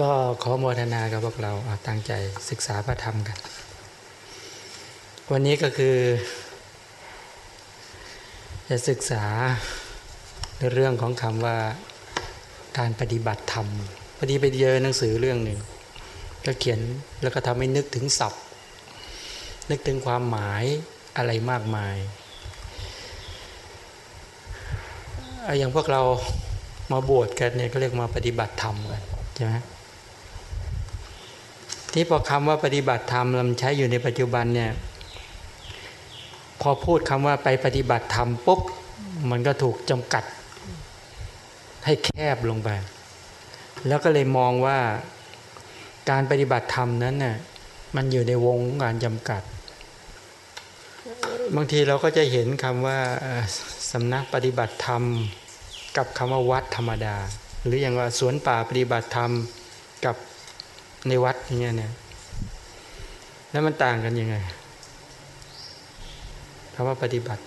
ก็ขอโมทนากับพวกเราตั้งใจศึกษาพระธรรมกัน วันนี้ก็คือ จะศึกษาในเรื่องของคำว่าการปฏิบัติธรรมพอดีไปเจอหนังสือเรื่องหนึ่ง ก็เขียนแล้วก็ทำให้นึกถึงศัพท์ นึกถึงความหมายอะไรมากมายอย่างพวกเรามาบวชกันเนี่ยก็เรียกมาปฏิบัติธรรมกันใช่ไหม ที่พอคำว่าปฏิบัติธรรมเราใช้อยู่ในปัจจุบันเนี่ย พอพูดคำว่าไปปฏิบัติธรรมปุ๊บมันก็ถูกจำกัด ให้แคบลงไป แล้วก็เลยมองว่าการปฏิบัติธรรมนั้นน่ะมันอยู่ในวงการจำกัด บางทีเราก็จะเห็นคำว่าสำนักปฏิบัติธรรม กับคำว่าวัดธรรมดา หรืออย่างว่าสวนป่าปฏิบัติธรรม กับ ในวัดอย่างเงี้ยเนี่ยแล้วมันต่างกันยังไงคำว่าปฏิบัติ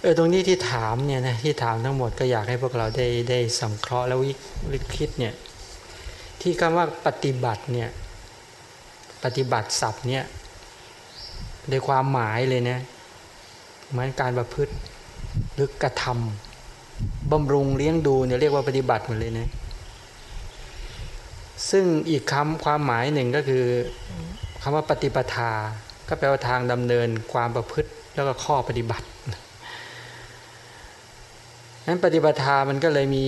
เออตรงนี้ที่ถามเนี่ยนะที่ถามทั้งหมดก็อยากให้พวกเราได้ได้สังเคราะห์แล้ววิคิดเนี่ยที่คำว่าปฏิบัติเนี่ยปฏิบัติศัพท์เนี่ยในความหมายเลยนะเหมือนการประพฤติหรือกระทำบำรุงเลี้ยงดูเนี่ยเรียกว่าปฏิบัติหมดเลยนะ ซึ่งอีกคำความหมายหนึ่งก็คือคำว่าปฏิปทา ก็แปลว่าทางดำเนินความประพฤติแล้วก็ข้อปฏิบัตินั้นปฏิปทามันก็เลยมี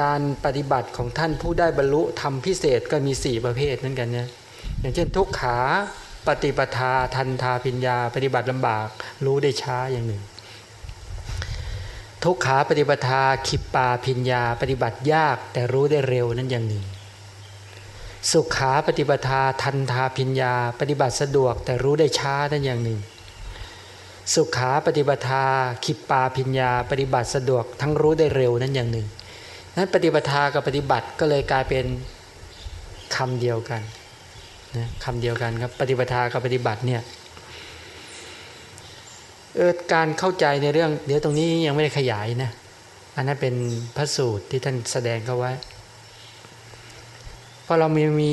การปฏิบัติของท่านผู้ได้บรรลุทำพิเศษก็มีสี่ประเภทนั่นกันเนี่ยอย่างเช่นทุกขาปฏิปทาทันทาพิญญา ปฏิบัติลำบากรู้ได้ช้าอย่างหนึ่ง ทุกขาปฏิปทาขิปปาพิญญา ปฏิบัติยากแต่รู้ได้เร็วนั้นอย่างหนึ่ง สุขาปฏิปทาทันทาพิญญา ปฏิบัติสะดวกแต่รู้ได้ช้านั้นอย่างหนึ่ง สุขาปฏิบัติขิปปาพิญญา ปฏิบัติสะดวกทั้งรู้ได้เร็วนั้นอย่างหนึ่งนั้นปฏิบัติกับปฏิบัติก็เลยกลายเป็นคำเดียวกันนะคำเดียวกันครับปฏิบัติกับปฏิบัติเนี่ยเออการเข้าใจในเรื่อง เดี๋ยวตรงนี้ยังไม่ได้ขยายนะอันนั้นเป็นพระสูตรที่ท่านแสดงเขาไว้ พอเรามีมี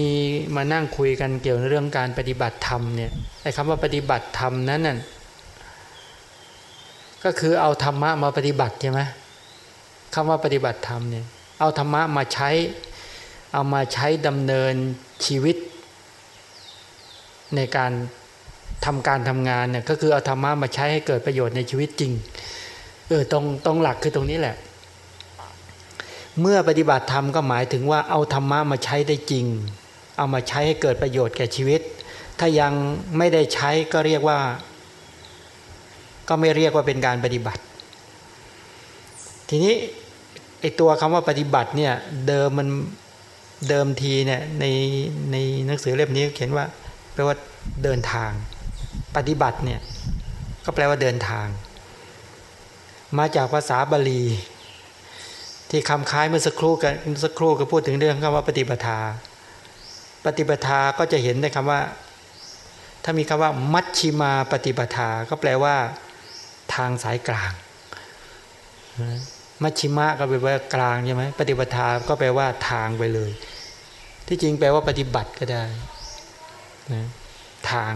มานั่งคุยกันเกี่ยวในเรื่องการปฏิบัติธรรมเนี่ยไอ้คำว่าปฏิบัติธรรมนั้นน่ะก็คือเอาธรรมะมาปฏิบัติใช่ไหมคำว่าปฏิบัติธรรมเนี่ยเอาธรรมะมาใช้ เอามาใช้ดำเนินชีวิต ในการทำการทำงานเนี่ยก็คือเอาธรรมะมาใช้ให้เกิดประโยชน์ในชีวิตจริงเออตรงตรงหลักคือตรงนี้แหละ เมื่อปฏิบัติธรรมก็หมายถึงว่าเอาธรรมะมาใช้ได้จริง เอามาใช้ให้เกิดประโยชน์แก่ชีวิต ถ้ายังไม่ได้ใช้ก็เรียกว่า ก็ไม่เรียกว่าเป็นการปฏิบัติ ทีนี้ไอตัวคำว่าปฏิบัติเนี่ยเดิมมันเดิมทีเนี่ยในในหนังสือเล่มนี้เขียนว่าแปลว่าเดินทาง ปฏิบัติเนี่ยก็แปลว่าเดินทาง มาจากภาษาบาลี ที่คำคล้ายเมื่อสักครู่กันสักครู่ก็พูดถึงเรื่องคำว่าปฏิปทา ปฏิปทาก็จะเห็นในคำว่า ถ้ามีคำว่า มัชชิมาปฏิปทา ก็แปลว่า ทางสายกลาง มัชชิมะก็แปลว่ากลางใช่ไหมปฏิปทาก็แปลว่าทางไปเลย ที่จริงแปลว่าปฏิบัติก็ได้นะทาง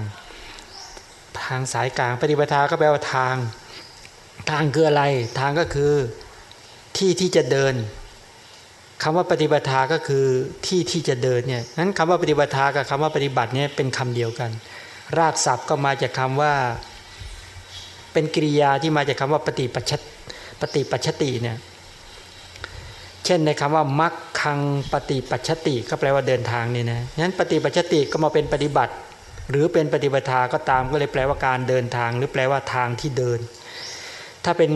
ทางสายกลาง ปฏิปทาก็แปลว่าทาง ทางคืออะไร ทางก็คือ ที่ที่จะเดินคำว่าปฏิบัติก็คือที่ที่จะเดินเนี่ยนั้นคำว่าปฏิบัติกับคำว่าปฏิบัติเนี่ยเป็นคำเดียวกัน รากศัพท์ก็มาจากคาว่า เป็นกิริยาที่มาจากคาว่าปฏิปัชปฏิปัชติเนี่ยเช่นในคำว่ามักคังปฏิปัชติก็แปลว่าเดินทางนี่นะนั้นปฏิปัชติก็มาเป็นปฏิบัติ หรือเป็นปฏิบัติก็ตามก็เลยแปลว่าการเดินทาง หรือแปลว่าทางที่เดิน ถ้าเป็น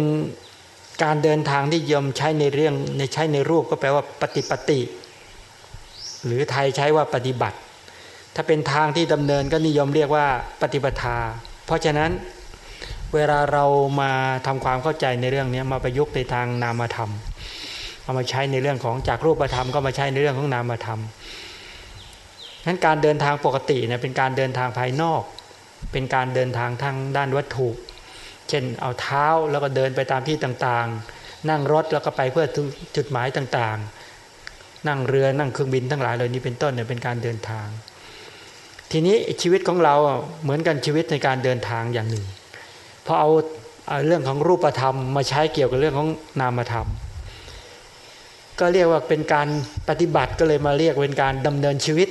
การเดินทางที่ยมใช้ในเรื่องในใช้ในรูปก็แปลว่าปฏิปติ หรือไทยใช้ว่าปฏิบัติ ถ้าเป็นทางที่ดำเนินก็นิยมเรียกว่าปฏิปทา เพราะฉะนั้นเวลาเรามาทำความเข้าใจในเรื่องนี้มาประยุกต์ในทางนามธรรมเอามาใช้ในเรื่องของจากรูปธรรมก็มาใช้ในเรื่องของนามธรรมนั้นการเดินทางปกติเนี่ยเป็นการเดินทางภายนอก เป็นการเดินทางทางด้านวัตถุ เช่นเอาเท้าแล้วก็เดินไปตามที่ต่างๆ นั่งรถแล้วก็ไปเพื่อจุดหมายต่างๆ นั่งเรือนั่งเครื่องบินทั้งหลายเหล่านี้เป็นต้นเนี่ยเป็นการเดินทาง ทีนี้ชีวิตของเราเหมือนกันชีวิตในการเดินทางอย่างหนึ่งพอเอาเรื่องของรูปธรรมมาใช้เกี่ยวกับเรื่องของนามธรรม ก็เรียกว่าเป็นการปฏิบัติก็เลยมาเรียกเป็นการดำเนินชีวิต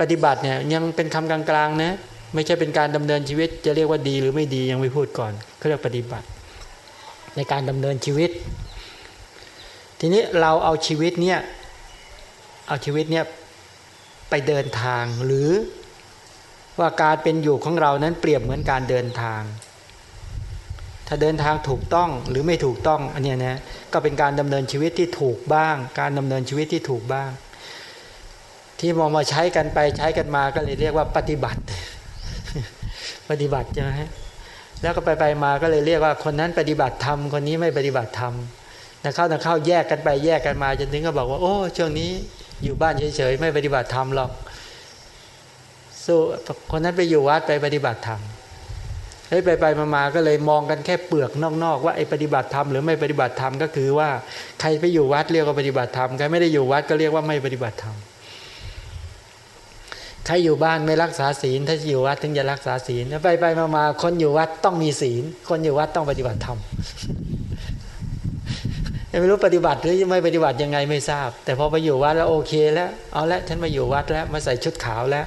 ปฏิบัติเนี่ยยังเป็นคำกลางๆนะ ไม่ใช่เป็นการดำเนินชีวิต จะเรียกว่าดีหรือไม่ดียังไม่พูดก่อนเขาเรียกปฏิบัติ ในการดำเนินชีวิต ทีนี้เราเอาชีวิตเนี่ยเอาชีวิตเนี่ยไปเดินทางหรือว่าการเป็นอยู่ของเรานั้นเปรียบเหมือนการเดินทาง ถ้าเดินทางถูกต้องหรือไม่ถูกต้องอันนี้นะก็เป็นการดำเนินชีวิตที่ถูกบ้าง การดำเนินชีวิตที่ถูกบ้าง ที่มองมาใช้กันไปใช้กันมาก็เลยเรียกว่าปฏิบัติ ปฏิบัติใช่ไหมแล้วก็ไปไปมาก็เลยเรียกว่าคนนั้นปฏิบัติธรรมคนนี้ไม่ปฏิบัติธรรมนะเข้านะเข้าแยกกันไปแยกกันมาจนถึงก็บอกว่า โอ้ช่วงนี้อยู่บ้านเฉยๆไม่ปฏิบัติธรรมหรอกสู้คนนั้นไปอยู่วัดไปปฏิบัติธรรมเฮ้ยไปไปมาก็เลยมองกันแค่เปลือกนอกๆว่าไอ้ปฏิบัติธรรมหรือไม่ปฏิบัติธรรมก็คือว่า ใครไปอยู่วัดเรียกว่าปฏิบัติธรรมใครไม่ได้อยู่วัดก็เรียกว่าไม่ปฏิบัติธรรม ใครอยู่บ้านไม่รักษาศีล ถ้าอยู่วัดถึงจะรักษาศีลไปไปมาคนอยู่วัดต้องมีศีล คนอยู่วัดต้องปฏิบัติธรรมไม่รู้ปฏิบัติหรือไม่ปฏิบัติยังไงไม่ทราบ แต่พอไปอยู่วัดแล้วโอเคแล้ว เอาละฉันมาอยู่วัดแล้วมาใส่ชุดขาวแล้ว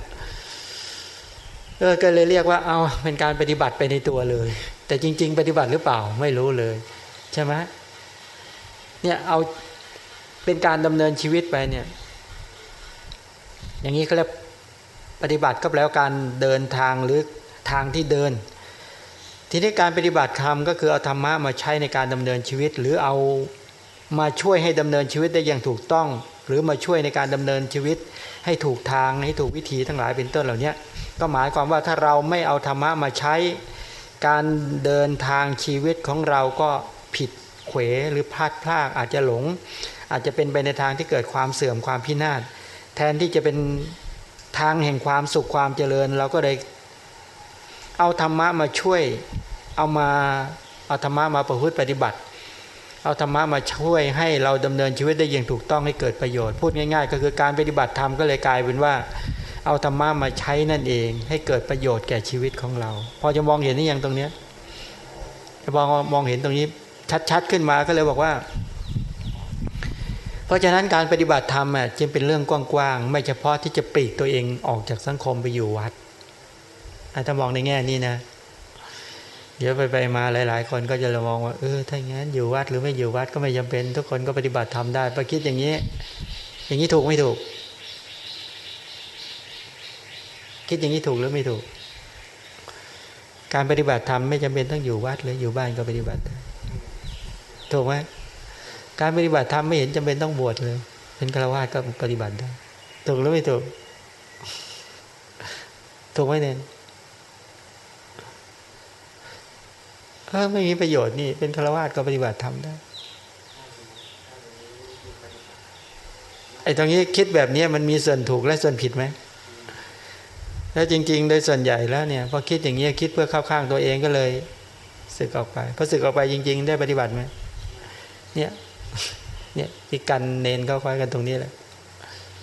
ก็เลยเรียกว่าเอาเป็นการปฏิบัติไปในตัวเลย แต่จริง ๆ ปฏิบัติหรือเปล่าไม่รู้เลย ใช่ไหมเนี่ยเอาเป็นการดำเนินชีวิตไปเนี่ย อย่างนี้เขาเรียก ปฏิบัติก็แปลว่าการเดินทางหรือทางที่เดิน ทีนี้การปฏิบัติธรรมก็คือเอาธรรมะมาใช้ในการดำเนินชีวิต หรือเอามาช่วยให้ดำเนินชีวิตได้อย่างถูกต้อง หรือมาช่วยในการดำเนินชีวิต ให้ถูกทางให้ถูกวิธีทั้งหลายเป็นต้นเหล่านี้ก็หมายความว่าถ้าเราไม่เอาธรรมะมาใช้ การเดินทางชีวิตของเราก็ผิดเขวหรือพลาดพลาดอาจจะหลง อาจจะเป็นไปในทางที่เกิดความเสื่อมความพินาศแทนที่จะเป็น ทางแห่งความสุขความเจริญ เราก็เลยเอาธรรมะมาช่วย เอามาเอาธรรมะมาประพฤติปฏิบัติ เอาธรรมะมาช่วยให้เราดำเนินชีวิตได้อย่างถูกต้องให้เกิดประโยชน์ พูดง่าย ๆ ก็คือการปฏิบัติธรรมก็เลยกลายเป็นว่า เอาธรรมะมาใช้นั่นเอง ให้เกิดประโยชน์แก่ชีวิตของเรา พอจะมองเห็นนี่ยังตรงเนี้ยพองมองเห็นตรงนี้ชัดๆขึ้นมาก็เลยบอกว่า เพราะฉะนั้นการปฏิบัติธรรมอะจึงเป็นเรื่องกว้างๆไม่เฉพาะที่จะปลีกตัวเองออกจากสังคมไปอยู่วัดถ้ามองในแง่นี้นะเดี๋ยวไปไปมาหลาย ๆ คนก็จะมองว่าเออถ้าอย่างนั้นอยู่วัดหรือไม่อยู่วัดก็ไม่จาเป็น ทุกคนก็ปฏิบัติธรรมได้ประคิดอย่างนี้ อย่างนี้ถูกไม่ถูก คิดอย่างนี้ถูกหรือไม่ถูก การปฏิบัติธรรมไม่จำเป็นต้องอยู่วัดเลยอยู่บ้านก็ปฏิบัติถูกไหม การปฏิบัติธรรมไม่เห็นจำเป็นต้องบวชเลย เป็นฆราวาสก็ปฏิบัติได้ถูกหรือไม่ถูก ถูกไหมเนี่ยเออไม่มีประโยชน์นี่ เป็นฆราวาสก็ปฏิบัติธรรมได้ไอ้ตรงนี้คิดแบบนี้มันมีส่วนถูกและส่วนผิดไหมแล้วจริง ๆ โดยส่วนใหญ่แล้วเนี่ยพอคิดอย่างนี้คิดเพื่อเข้าข้างตัวเองก็เลย สึกออกไปพอสึกออกไปจริง ๆ ได้ปฏิบัติไหมเนี่ย เนี่ยที่กันเนนก็คอยกันตรงนี้แหละ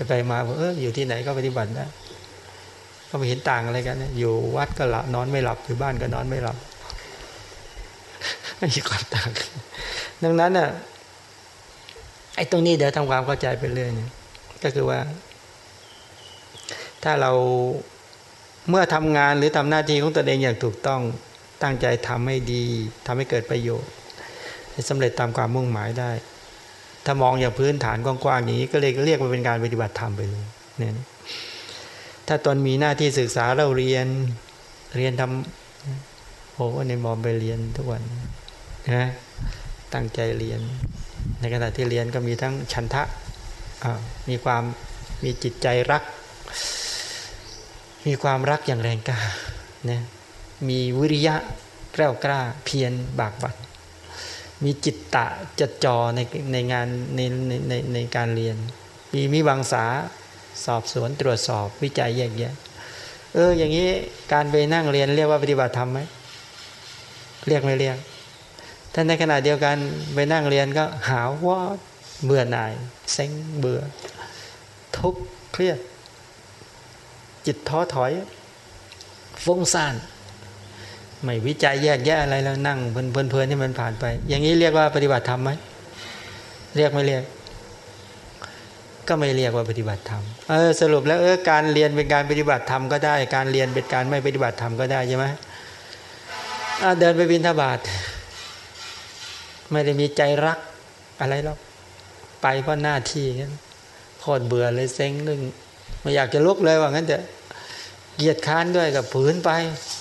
ไปมาเอออยู่ที่ไหนก็ปฏิบัติได้ก็ไม่เห็นต่างอะไรกันอยู่วัดก็หลับนอนไม่หลับอยู่บ้านก็นอนไม่หลับไม่มีความต่างดังนั้นน่ะไอ้ตรงนี้เดี๋ยวทำความเข้าใจไปเรื่อยเนี่ยก็คือว่า ถ้าเราเมื่อทำงานหรือทำหน้าที่ของตนเองอย่างถูกต้องตั้งใจทำให้ดีทำให้เกิดประโยชน์สำเร็จตามความมุ่งหมายได้ ถ้ามองอย่างพื้นฐานกว้างๆอย่างนี้ก็เลยเรียกว่าเป็นการปฏิบัติธรรมไปเลยเนี่ยถ้าตนมีหน้าที่ศึกษาเราเรียนเรียนทำโอ้ในมอมไปเรียนทุกวันนะตั้งใจเรียน ในขณะที่เรียนก็มีทั้งชันทะมีความมีจิตใจรัก มีความรักอย่างแรงกล้านะมีวิริยะแกล้วกล้าเพียรบากบั่น มีจิตตะจัดจอในในงานในในในในการเรียน มีมีวังษาสอบสวนตรวจสอบวิจัยแยกแยะเอออย่างนี้การไปนั่งเรียนเรียกว่าปฏิบัติธรรมไหมเรียกไม่เรียกถ้าในขณะเดียวกันไปนั่งเรียนก็หาวว่าเบื่อหน่ายเซ็งเบื่อ ทุกข์เครียด จิตท้อถอยฟุ้งซ่าน ไม่วิจัยแยกแยะอะไรแล้วนั่งเพลินเพลินที่มันผ่านไป อย่างนี้เรียกว่าปฏิบัติธรรมไหมเรียกไม่เรียก ก็ไม่เรียกว่าปฏิบัติธรรมเออสรุปแล้วเออการเรียนเป็นการปฏิบัติธรรมก็ได้ การเรียนเป็นการไม่ปฏิบัติธรรมก็ได้ใช่ไหมเดินไปบินทบาทไม่ได้มีใจรักอะไรหรอกไปเพราะหน้าที่งั้นโคตรเบื่อเลยเซ็งนึงไม่อยากจะลุกเลยว่างั้นเถอะ เกียดค้านด้วยกับผืนไป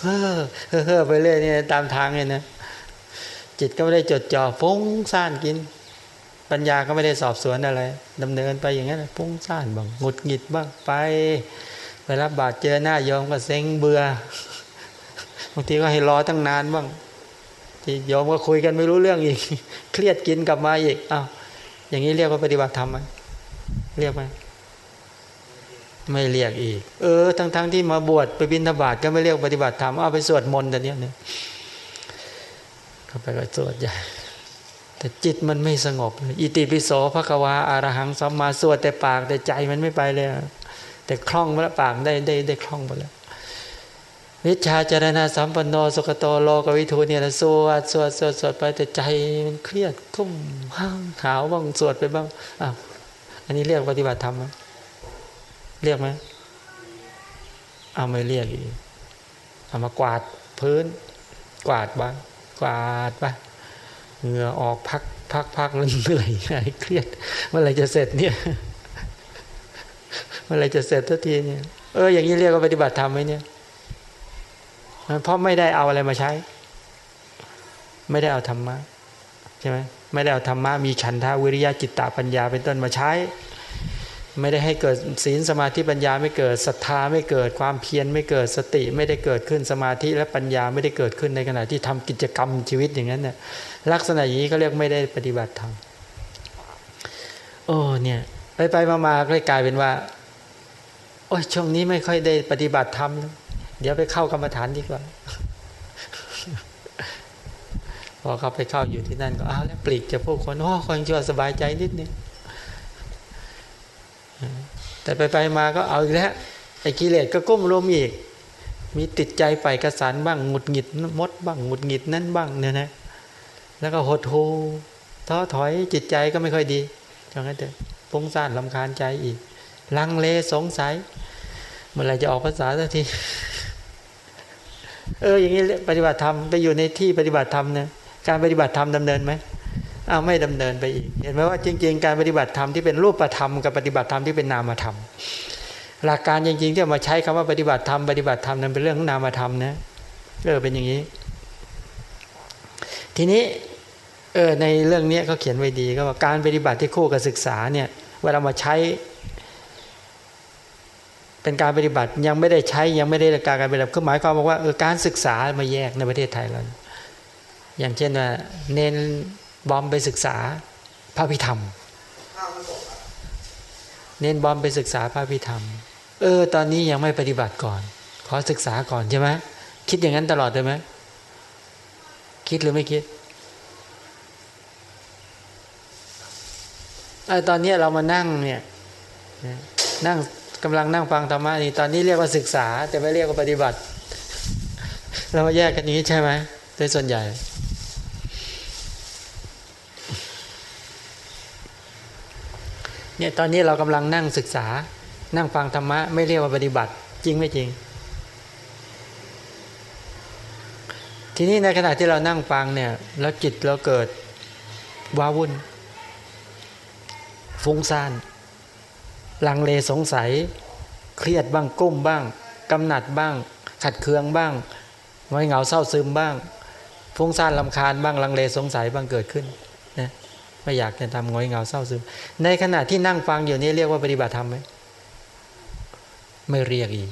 เฮ้อเฮ้อไปเรื่อยนี่ตามทางเลยนะจิตก็ไม่ได้จดจ่อฟุ้งซ่านกิน ปัญญาก็ไม่ได้สอบสวนอะไรดำเนินไปอย่างนั้นฟุ้งซ่านบ้างหงุดหงิดบ้างไปไปรับบาดเจอหน้ายอมก็เซ็งเบื่อบางทีก็ให้รอตั้งนานบ้างที่ยอมก็คุยกันไม่รู้เรื่องอีก เครียดกินกลับมาอีกอ้าวอย่างนี้เรียกว่าปฏิบัติธรรมไหมเรียกไหม ไม่เรียกอีก เออ ทั้งๆทที่มาบวชไปบิณฑบาตก็ไม่เรียกปฏิบัติธรรมเอาไปสวดมนต์แต่เนี้ยเนี่ยเข้าไปก็สวดใหญ่แต่จิตมันไม่สงบ อิติปิโสภควาอารหังสัมมาสวดแต่ปากแต่ใจมันไม่ไปเลย แต่คล่องแล้วปากได้ได้ได้คล่องไปแล้ววิชาจารณาสัมปันโนสุขโตโลกวิทูเนี่ยสวดสวดสวดสวดไปแต่ใจมันเครียดกุ้มห้างหาวบ้างสวดไปบ้างอะอันนี้เรียกปฏิบัติธรรมไหม เรียกไหมเอาไม่เรียกอีกเอามากวาดพื้น กวาดบ้างกวาดไปเหงื่อออกพักพักพักแล้วเหนื่อยหายเครียดเมื่อไรจะเสร็จเนี่ยเมื่อไรจะเสร็จทันทีเนี่ยเอออย่างนี้เรียกว่าปฏิบัติธรรมไหมเนี่ยเพราะไม่ได้เอาอะไรมาใช้ ไม่ได้เอาธรรมะใช่ไหมไม่ได้เอาธรรมะมีฉันทาวิริยะจิตตปัญญาเป็นต้นมาใช้ ไม่ได้ให้เกิดศีลสมาธิปัญญาไม่เกิดศรัทธาไม่เกิดความเพียรไม่เกิดสติไม่ได้เกิดขึ้นสมาธิและปัญญาไม่ได้เกิดขึ้นในขณะที่ทำกิจกรรมชีวิตอย่างนั้นเนี่ยลักษณะอย่างนี้ก็เรียกไม่ได้ปฏิบัติธรรมโอ้เนี่ยไปไปมาๆก็กลายเป็นว่า โอ้ยช่วงนี้ไม่ค่อยได้ปฏิบัติธรรมเดี๋ยวไปเข้ากรรมฐานดีกว่า พอเขาไปเข้าอยู่ที่นั่นก็อ้าวแล้วปลีกจะพวกคนโอ้คนชั่วสบายใจนิดนึง แต่ไปไปมาก็เอาอีกแล้วไอ้กิเลสก็ก้มรวมอีก มีติดใจไปกระสานบ้างหงุดหงิดมดบ้างหงุดหงิดนั่นบ้างเนี่ยนะแล้วก็หดหูท้อถอยจิตใจก็ไม่ค่อยดีจังนั้นเถอะฟุ้งซ่านลำคาญใจอีก ลังเลสงสัยเมื่อไรจะออกภาษาสักทีเอออย่างนี้ปฏิบัติธรรมไปอยู่ในที่ปฏิบัติธรรมเนี่ยการปฏิบัติธรรมดำเนินไหม อ้าวไม่ดำเนินไปอีก เห็นไหมว่าจริง ๆ การปฏิบัติธรรมที่เป็นรูปธรรมกับปฏิบัติธรรมที่เป็นนามธรรม หลักการจริง ๆ ที่มาใช้คำว่าปฏิบัติธรรมปฏิบัติธรรมนั้นเป็นเรื่องของนามธรรมนะเออเป็นอย่างนี้ ทีนี้เออในเรื่องนี้เขาเขียนไว้ดีก็ว่าการปฏิบัติที่คู่กับศึกษาเนี่ยเวลามาใช้ เป็นการปฏิบัติยังไม่ได้ใช้ยังไม่ได้การการปฏิบัติคือหมายความว่าเออการศึกษามาแยกในประเทศไทยเราอย่างเช่นว่าเน้น บอมไปศึกษาพระพิธรรม เน้นบอมไปศึกษาพระพิธรรม เออ ตอนนี้ยังไม่ปฏิบัติก่อน ขอศึกษาก่อนใช่ไหมคิดอย่างนั้นตลอดเลยไหมคิดหรือไม่คิดไอตอนนี้เรามานั่งเนี่ยนั่งกำลังนั่งฟังธรรมะนี่ตอนนี้เรียกว่าศึกษา แต่ไม่เรียกว่าปฏิบัติ เรามาแยกกันนี้ใช่ไหมโดยส่วนใหญ่ เนี่ยตอนนี้เรากำลังนั่งศึกษา นั่งฟังธรรมะไม่เรียกว่าปฏิบัติ จริงไม่จริง ทีนี้ในขณะที่เรานั่งฟังเนี่ยแล้วจิตเราเกิดว้าวุ่น ฟุ้งซ่านลังเลสงสัย เครียดบ้างกุ้มบ้างกำหนัดบ้าง ขัดเคืองบ้างงอยเหงาเศร้าซึมบ้างฟุ้งซ่านลำคาญบ้างลังเลสงสัยบ้างเกิดขึ้น ไม่อยากจะทำงอยเงาเศร้าซึมในขณะที่นั่งฟังอยู่นี้เรียกว่าปฏิบัติธรรมไหมไม่เรียกอีก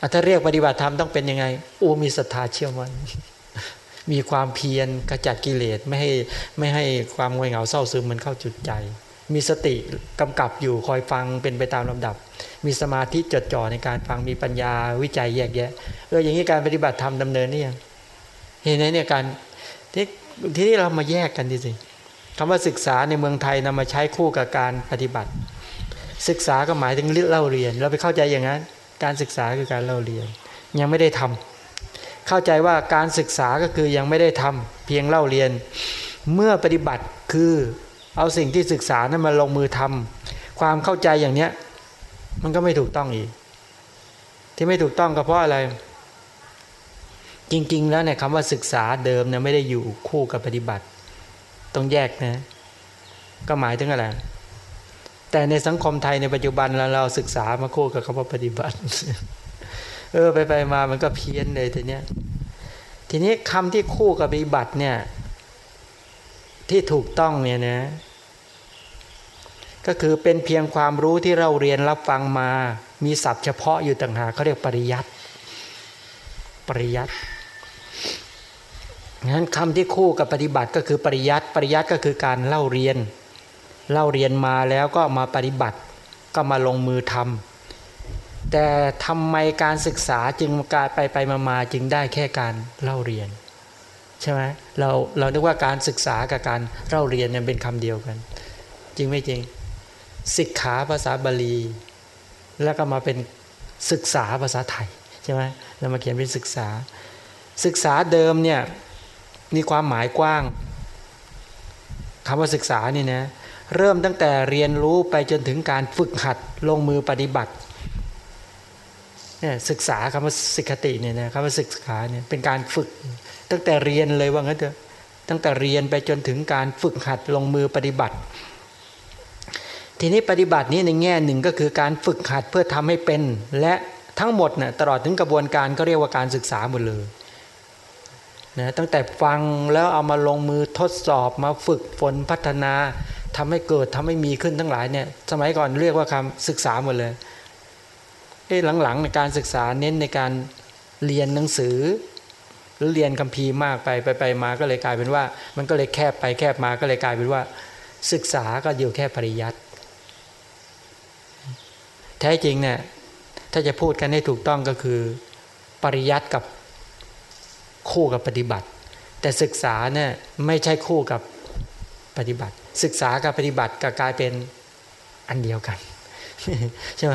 อถ้าเรียกปฏิบัติธรรมต้องเป็นยังไงอูมีศรัทธาเชื่อมัน่นมีความเพียรกระจัดกิเลสไม่ให้ไม่ให้ความงอยเหงาเศร้าซึมมันเข้าจุดใจ มีสติกำกับอยู่คอยฟังเป็นไปตามลำดับ มีสมาธิจดจ่อในการฟังมีปัญญาวิจัยแยกแยะเอออย่างนี้การปฏิบัติธรรมดำเนินนี่ยังเห็นไหมเนี่ยการที่ทีนี้เรามาแยกกันดิสิ คำว่าศึกษาในเมืองไทยนำมาใช้คู่กับการปฏิบัติ ศึกษาก็หมายถึงเล่าเรียน เราไปเข้าใจอย่างนั้น การศึกษาคือการเล่าเรียน ยังไม่ได้ทำเข้าใจว่าการศึกษาก็คือยังไม่ได้ทำเพียงเล่าเรียน เมื่อปฏิบัติคือเอาสิ่งที่ศึกษานั้นมาลงมือทำความเข้าใจอย่างเนี้ยมันก็ไม่ถูกต้องอีก ที่ไม่ถูกต้องก็เพราะอะไร จริง ๆ แล้วเนี่ยคำว่าศึกษาเดิมเนี่ยไม่ได้อยู่คู่กับปฏิบัติ ต้องแยกนะก็หมายถึงอะไร แต่ในสังคมไทยในปัจจุบันเราเราศึกษามาคู่กับคำว่าปฏิบัติ เออไปไปมามันก็เพี้ยนเลยทีเนี้ยทีนี้คำที่คู่กับปฏิบัติเนี่ย ที่ถูกต้องเนี่ยนะ ก็คือเป็นเพียงความรู้ที่เราเรียนรับฟังมา มีศัพท์เฉพาะอยู่ต่างหากเขาเรียกปริยัติปริยัติ งั้นคำที่คู่กับปฏิบัติก็คือปริยัติปริยัติก็คือการเล่าเรียน เล่าเรียนมาแล้วก็มาปฏิบัติก็มาลงมือทำแต่ทำไมการศึกษาจึงกลารไปไปมามาจึงได้แค่การเล่าเรียนใช่ไหมเราเรานึกว่าการศึกษากับการเล่าเรียนเนี่ยเป็นคำเดียวกัน จริงไม่จริงศึกขาภาษาบาลี แล้วก็มาเป็นศึกษาภาษาไทยใช่ไหมเรามาเขียนเป็นศึกษา ศึกษาเดิมเนี่ย มีความหมายกว้างคำว่าศึกษานี่นะเริ่มตั้งแต่เรียนรู้ไปจนถึงการฝึกหัดลงมือปฏิบัติเนี่ยศึกษาคำว่าสิกขติเนี่ยนะคำว่าศึกษาเนี่ยเป็นการฝึก ตั้งแต่เรียนเลยว่างั้นเถอะตั้งแต่เรียนไปจนถึงการฝึกหัดลงมือปฏิบัติ ทีนี้ปฏิบัตินี้ในแง่หนึ่งก็คือการฝึกหัดเพื่อทำให้เป็น และทั้งหมดนะ่ะตลอดถึงกระบวนการก็เรียกว่าการศึกษาหมดเลย นะตั้งแต่ฟังแล้วเอามาลงมือทดสอบมาฝึกฝนพัฒนาทำให้เกิดทำให้มีขึ้นทั้งหลายเนี่ยสมัยก่อนเรียกว่าคำศึกษาหมดเลยเอ้หลังๆในการศึกษาเน้นในการเรียนหนังสือ หรือเรียนคัมภีร์มากไปไปไปมาก็เลยกลายเป็นว่า มันก็เลยแคบไปแคบมาก็เลยกลายเป็นว่า ศึกษาก็อยู่แค่ปริยัติแท้จริงเนี่ยถ้าจะพูดกันให้ถูกต้องก็คือ ปริยัติกับ คู่กับปฏิบัติ แต่ศึกษาเนี่ยไม่ใช่คู่กับปฏิบัติ ศึกษากับปฏิบัติก็กลายเป็นอันเดียวกันใช่ไหม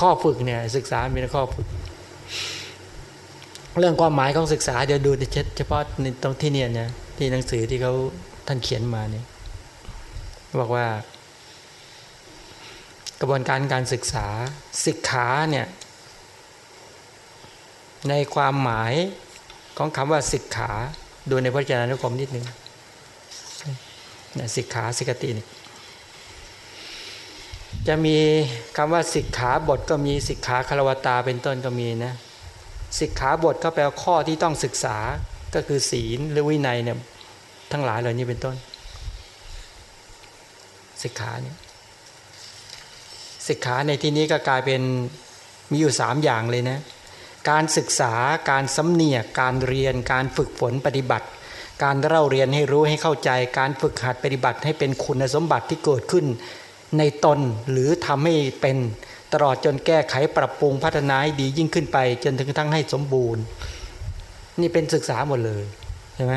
ข้อฝึกเนี่ยศึกษาเป็นข้อฝึก เรื่องความหมายของศึกษาเดี๋ยวดูเฉพาะในตรงที่เนี่ยนะที่หนังสือที่เขาท่านเขียนมาเนี่ยบอกว่ากระบวนการการศึกษาศึกขาเนี่ย ในความหมายของคำว่าสิกขาดูในพระเจ้านุกรมนิดนึงสิกขาสิกตินี่จะมีคำว่าสิกขาบทก็มีสิกขาคารวตาเป็นต้นก็มีนะสิกขาบทก็แปลข้อที่ต้องศึกษาก็คือศีลหรือวินัยเนี่ยทั้งหลายเหล่านี้เป็นต้น สิกขาเนี่ยสิกขาในที่นี้ก็กลายเป็นมีอยู่สามอย่างเลยนะ การศึกษาการสำเนียกการเรียน การฝึกฝนปฏิบัติ การเล่าเรียนให้รู้ให้เข้าใจ การฝึกหัดปฏิบัติให้เป็นคุณสมบัติที่เกิดขึ้น ในตนหรือทำให้เป็นตลอดจนแก้ไขปรับปรุงพัฒนาให้ดียิ่งขึ้นไป จนถึงทั้งให้สมบูรณ์ นี่เป็นศึกษาหมดเลยใช่ไหม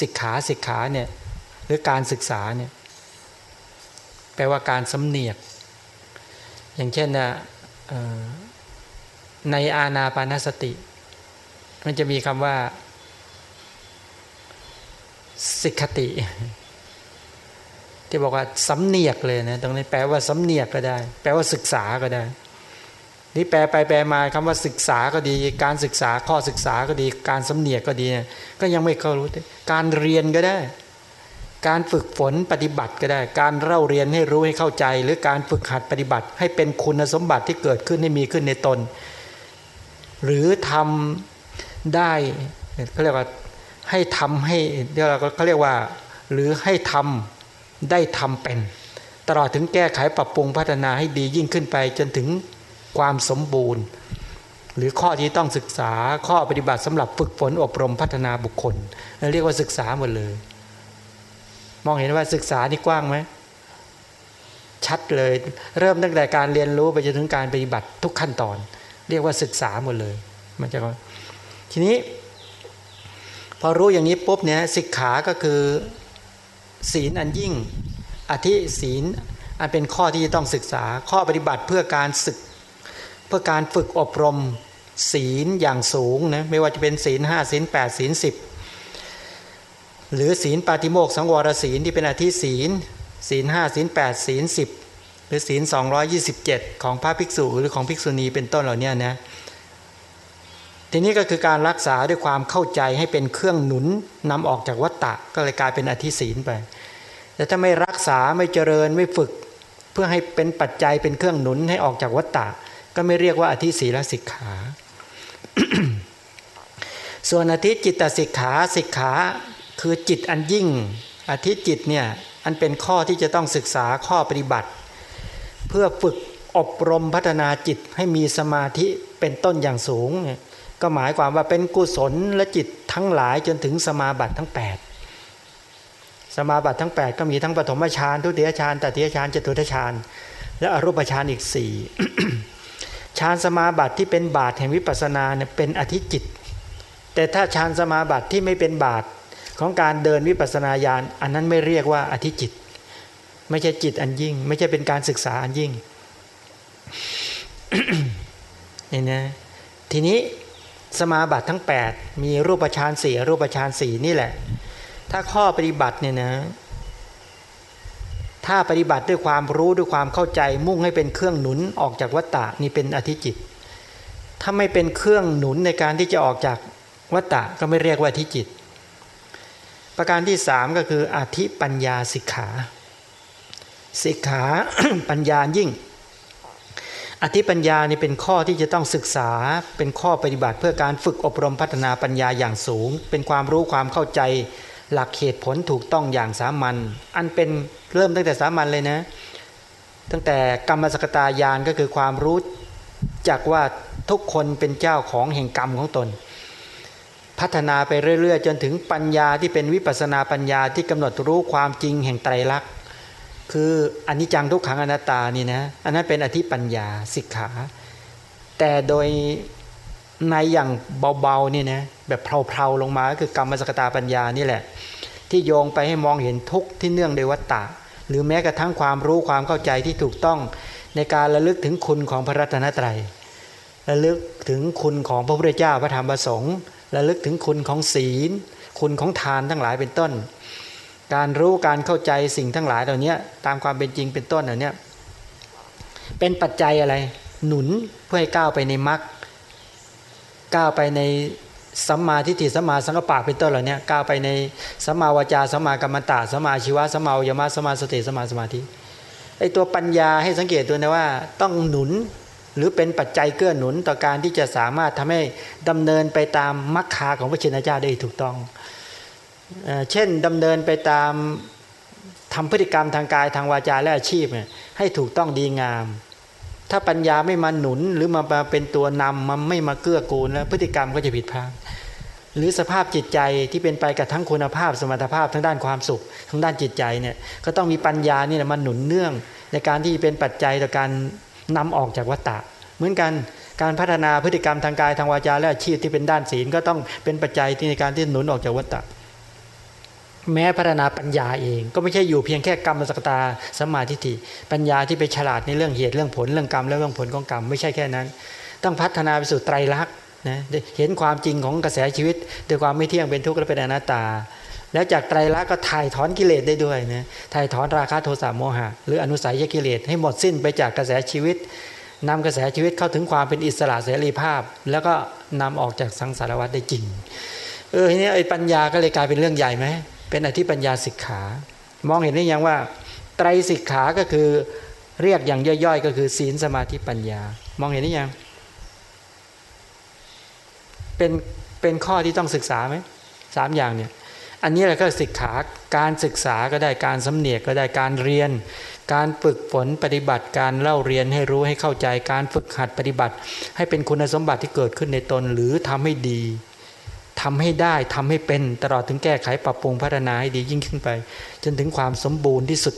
ศิกขาศิกขาเนี่ยหรือการศึกษาเนี่ยแปลว่าการสำเนียก อย่างเช่นนะ ในอาณาปานสติ มันจะมีคำว่า สิกขติ ที่บอกว่าสำเนียกเลยนะตรงนี้แปลว่าสำเนียกก็ได้ แปลว่าศึกษาก็ได้ นี่แปลไปแปลมาคำว่าศึกษาก็ดี การศึกษาข้อศึกษาก็ดี การสำเนียกก็ดี ก็ยังไม่เข้ารู้ การเรียนก็ได้ การฝึกฝนปฏิบัติก็ได้ การเล่าเรียนให้รู้ให้เข้าใจ หรือการฝึกหัดปฏิบัติ ให้เป็นคุณสมบัติที่เกิดขึ้นให้มีขึ้นในตน หรือทำได้เขาเรียกว่าให้ทำให้เดี๋ยวเราเขาเรียกว่า หรือให้ทำได้ทำเป็น ตลอดถึงแก้ไขปรับปรุงพัฒนาให้ดียิ่งขึ้นไปจนถึงความสมบูรณ์ หรือข้อที่ต้องศึกษาข้อปฏิบัติสำหรับฝึกฝนอบรมพัฒนาบุคคล เรียกว่าศึกษาหมดเลย มองเห็นว่าศึกษานี่กว้างไหมชัดเลย เริ่มตั้งแต่การเรียนรู้ไปจนถึงการปฏิบัติทุกขั้นตอน เรียกว่าศึกษาหมดเลย มันจะทีนี้ พอรู้อย่างนี้ปุ๊บเนี่ยสิกขาก็คือศีลอันยิ่ง อธิศีลอันเป็นข้อที่ต้องศึกษาข้อปฏิบัติเพื่อการศึก เพื่อการฝึกอบรมศีลอย่างสูงนะไม่ว่าจะเป็นศีลห้าศีลแปดศีลสิบหรือศีลปาติโมกสังวรศีลที่เป็นอธิศีล ศีลห้าศีลแปดศีลสิบ รือศีลสองยี่สิบเจ็ดของพระภิกษุหรือของภิกษุณีเป็นต้นเหล่านี้นะทีนี้ก็คือการรักษาด้วยความเข้าใจให้เป็นเครื่องหนุนนำออกจากวัตตะก็เลยกลายเป็นอธิศีลไป แต่ถ้าไม่รักษาไม่เจริญไม่ฝึก เพื่อให้เป็นปัจจัยเป็นเครื่องหนุนให้ออกจากวัตตะก็ไม่เรียกว่าอธิศีลสิกขา ส่วนอธิจิตสิกขาสิกขาคือจิตอันยิ่ง อธิจิตเนี่ยอันเป็นข้อที่จะต้องศึกษาข้อปฏิบัติ เพื่อฝึกอบรมพัฒนาจิตให้มีสมาธิเป็นต้นอย่างสูงเนี่ยก็หมายความว่าเป็นกุศลและจิตทั้งหลายจนถึงสมาบัติทั้ง 8 สมาบัติทั้ง 8 ก็มีทั้งปฐมฌานทุติยฌานตติยฌานจตุตฌานและอรูปฌานอีกสี่ฌานสมาบัติที่เป็นบาทแห่งวิปัสสนาเนี่ยเป็นอธิจิต แต่ถ้าฌานสมาบัติที่ไม่เป็นบาทของการเดินวิปัสสนาญาณอันนั้นไม่เรียกว่าอธิจิต ไม่ใช่จิตอันยิ่ง ไม่ใช่เป็นการศึกษาอันยิ่งนี่นะทีนี้สมาบัติทั้ง 8 มีรูปฌานสี่รูปฌานสี่นี่แหละ ถ้าข้อปฏิบัติเนี่ยนะถ้าปฏิบัติด้วยความรู้ด้วยความเข้าใจมุ่งให้เป็นเครื่องหนุนออกจากวัตตะนี่เป็นอธิจิต ถ้าไม่เป็นเครื่องหนุนในการที่จะออกจากวัตตะก็ไม่เรียกว่าอธิจิต ประการที่สามก็คืออธิปัญญาสิกขา สิกขาปัญญายิ่ง อธิปัญญานี่เป็นข้อที่จะต้องศึกษาเป็นข้อปฏิบัติเพื่อการฝึกอบรมพัฒนาปัญญาอย่างสูง เป็นความรู้ความเข้าใจหลักเหตุผลถูกต้องอย่างสามัญอันเป็นเริ่มตั้งแต่สามัญเลยนะ ตั้งแต่กรรมสกตายานก็คือความรู้จากว่าทุกคนเป็นเจ้าของแห่งกรรมของตน พัฒนาไปเรื่อยๆ จนถึงปัญญาที่เป็นวิปัสนาปัญญาที่กำหนดรู้ความจริงแห่งไตรลักษณ์ คืออนิจจังทุกขังอนัตตานี่นะอันนั้นเป็นอธิปัญญาสิกขา แต่โดยในอย่างเบาๆนี่นะแบบเพลาๆลงมาก็คือกรรมสกตาปัญญานี่แหละ ที่โยงไปให้มองเห็นทุกที่เนื่องโดยวัตตะ หรือแม้กระทั่งความรู้ความเข้าใจที่ถูกต้องในการระลึกถึงคุณของพระรัตนตรัยระลึกถึงคุณของพระพุทธเจ้าพระธรรมประสงค์ระลึกถึงคุณของศีล คุณของทานทั้งหลายเป็นต้น การรู้การเข้าใจสิ่งทั้งหลายเหล่านี้ตามความเป็นจริงเป็นต้นเหล่านี้เป็นปัจจัยอะไร หนุนเพื่อให้ก้าวไปในมรรคก้าวไปในสัมมาทิฏฐิสัมมาสังกปะเป็นต้นเหล่านี้ก้าวไปในสัมมาวาจาสัมมากรรมตะสัมมาชีวะสัมมายมะสัมมาสติสัมมาสมาธิไอตัวปัญญาให้สังเกตตัวนะว่า ต้องหนุนหรือเป็นปัจจัยเกื้อหนุนต่อการที่จะสามารถทำให้ดำเนินไปตามมรรคาของพระชินเจ้าได้ถูกต้อง เช่นดำเนินไปตามทำพฤติกรรมทางกายทางวาจาและอาชีพให้ถูกต้องดีงาม ถ้าปัญญาไม่มาหนุนหรือมาเป็นตัวนำมันไม่มาเกื้อกูลแล้วพฤติกรรมก็จะผิดพลาดหรือสภาพจิตใจที่เป็นไปกับทั้งคุณภาพสมรรถภาพทั้งด้านความสุขทั้งด้านจิตใจเนี่ยก็ต้องมีปัญญานี่แหละมาหนุนเนื่อง ในการที่เป็นปัจจัยต่อการนำออกจากวัฏฏะเหมือนกันการพัฒนาพฤติกรรมทางกายทางวาจาและอาชีพที่เป็นด้านศีลก็ต้องเป็นปัจจัยที่ในการที่หนุนออกจากวัฏฏะ แม้พัฒนาปัญญาเอง ก็ไม่ใช่อยู่เพียงแค่กรรมสกตาสมาธิิปัญญาที่ไปฉลาดในเรื่องเหตุเรื่องผลเรื่องกรรมและเรื่องผลของกรรมไม่ใช่แค่นั้น ต้องพัฒนาไปสู่ไตรลักษณ์นะเห็นความจริงของกระแสชีวิตด้วยความไม่เที่ยงเป็นทุกข์และเป็นอนัตตา แล้วจากไตรลักษณ์ก็ถ่ายถอนกิเลสได้ด้วยนะถ่ายถอนราคะโทสะโมหะ หรืออนุสัยยกิเลสให้หมดสิ้นไปจากกระแสชีวิตนำกระแสชีวิตเข้าถึงความเป็นอิสระเสรีภาพ แล้วก็นำออกจากสังสารวัฏได้จริงเออทีนี้ไอ้ปัญญาก็เลยกลายเป็นเรื่องใหญ่ไหม เป็นอธิปัญญาสิกขา มองเห็นได้ยังว่า ไตรสิกขาก็คือเรียกอย่างย่อยๆ ก็คือศีลสมาธิปัญญา มองเห็นได้ยัง เป็นเป็นข้อที่ต้องศึกษาไหมสามอย่างเนี่ย อันนี้แหละก็ศึกขาการศึกษาก็ได้การสำเนียกก็ได้การเรียน การฝึกฝนปฏิบัติการเล่าเรียนให้รู้ให้เข้าใจการฝึกหัดปฏิบัติ ให้เป็นคุณสมบัติที่เกิดขึ้นในตนหรือทำให้ดี ทำให้ได้ทำให้เป็นตลอดถึงแก้ไขปรับปรุงพัฒนาให้ดียิ่งขึ้นไป จนถึงความสมบูรณ์ที่สุด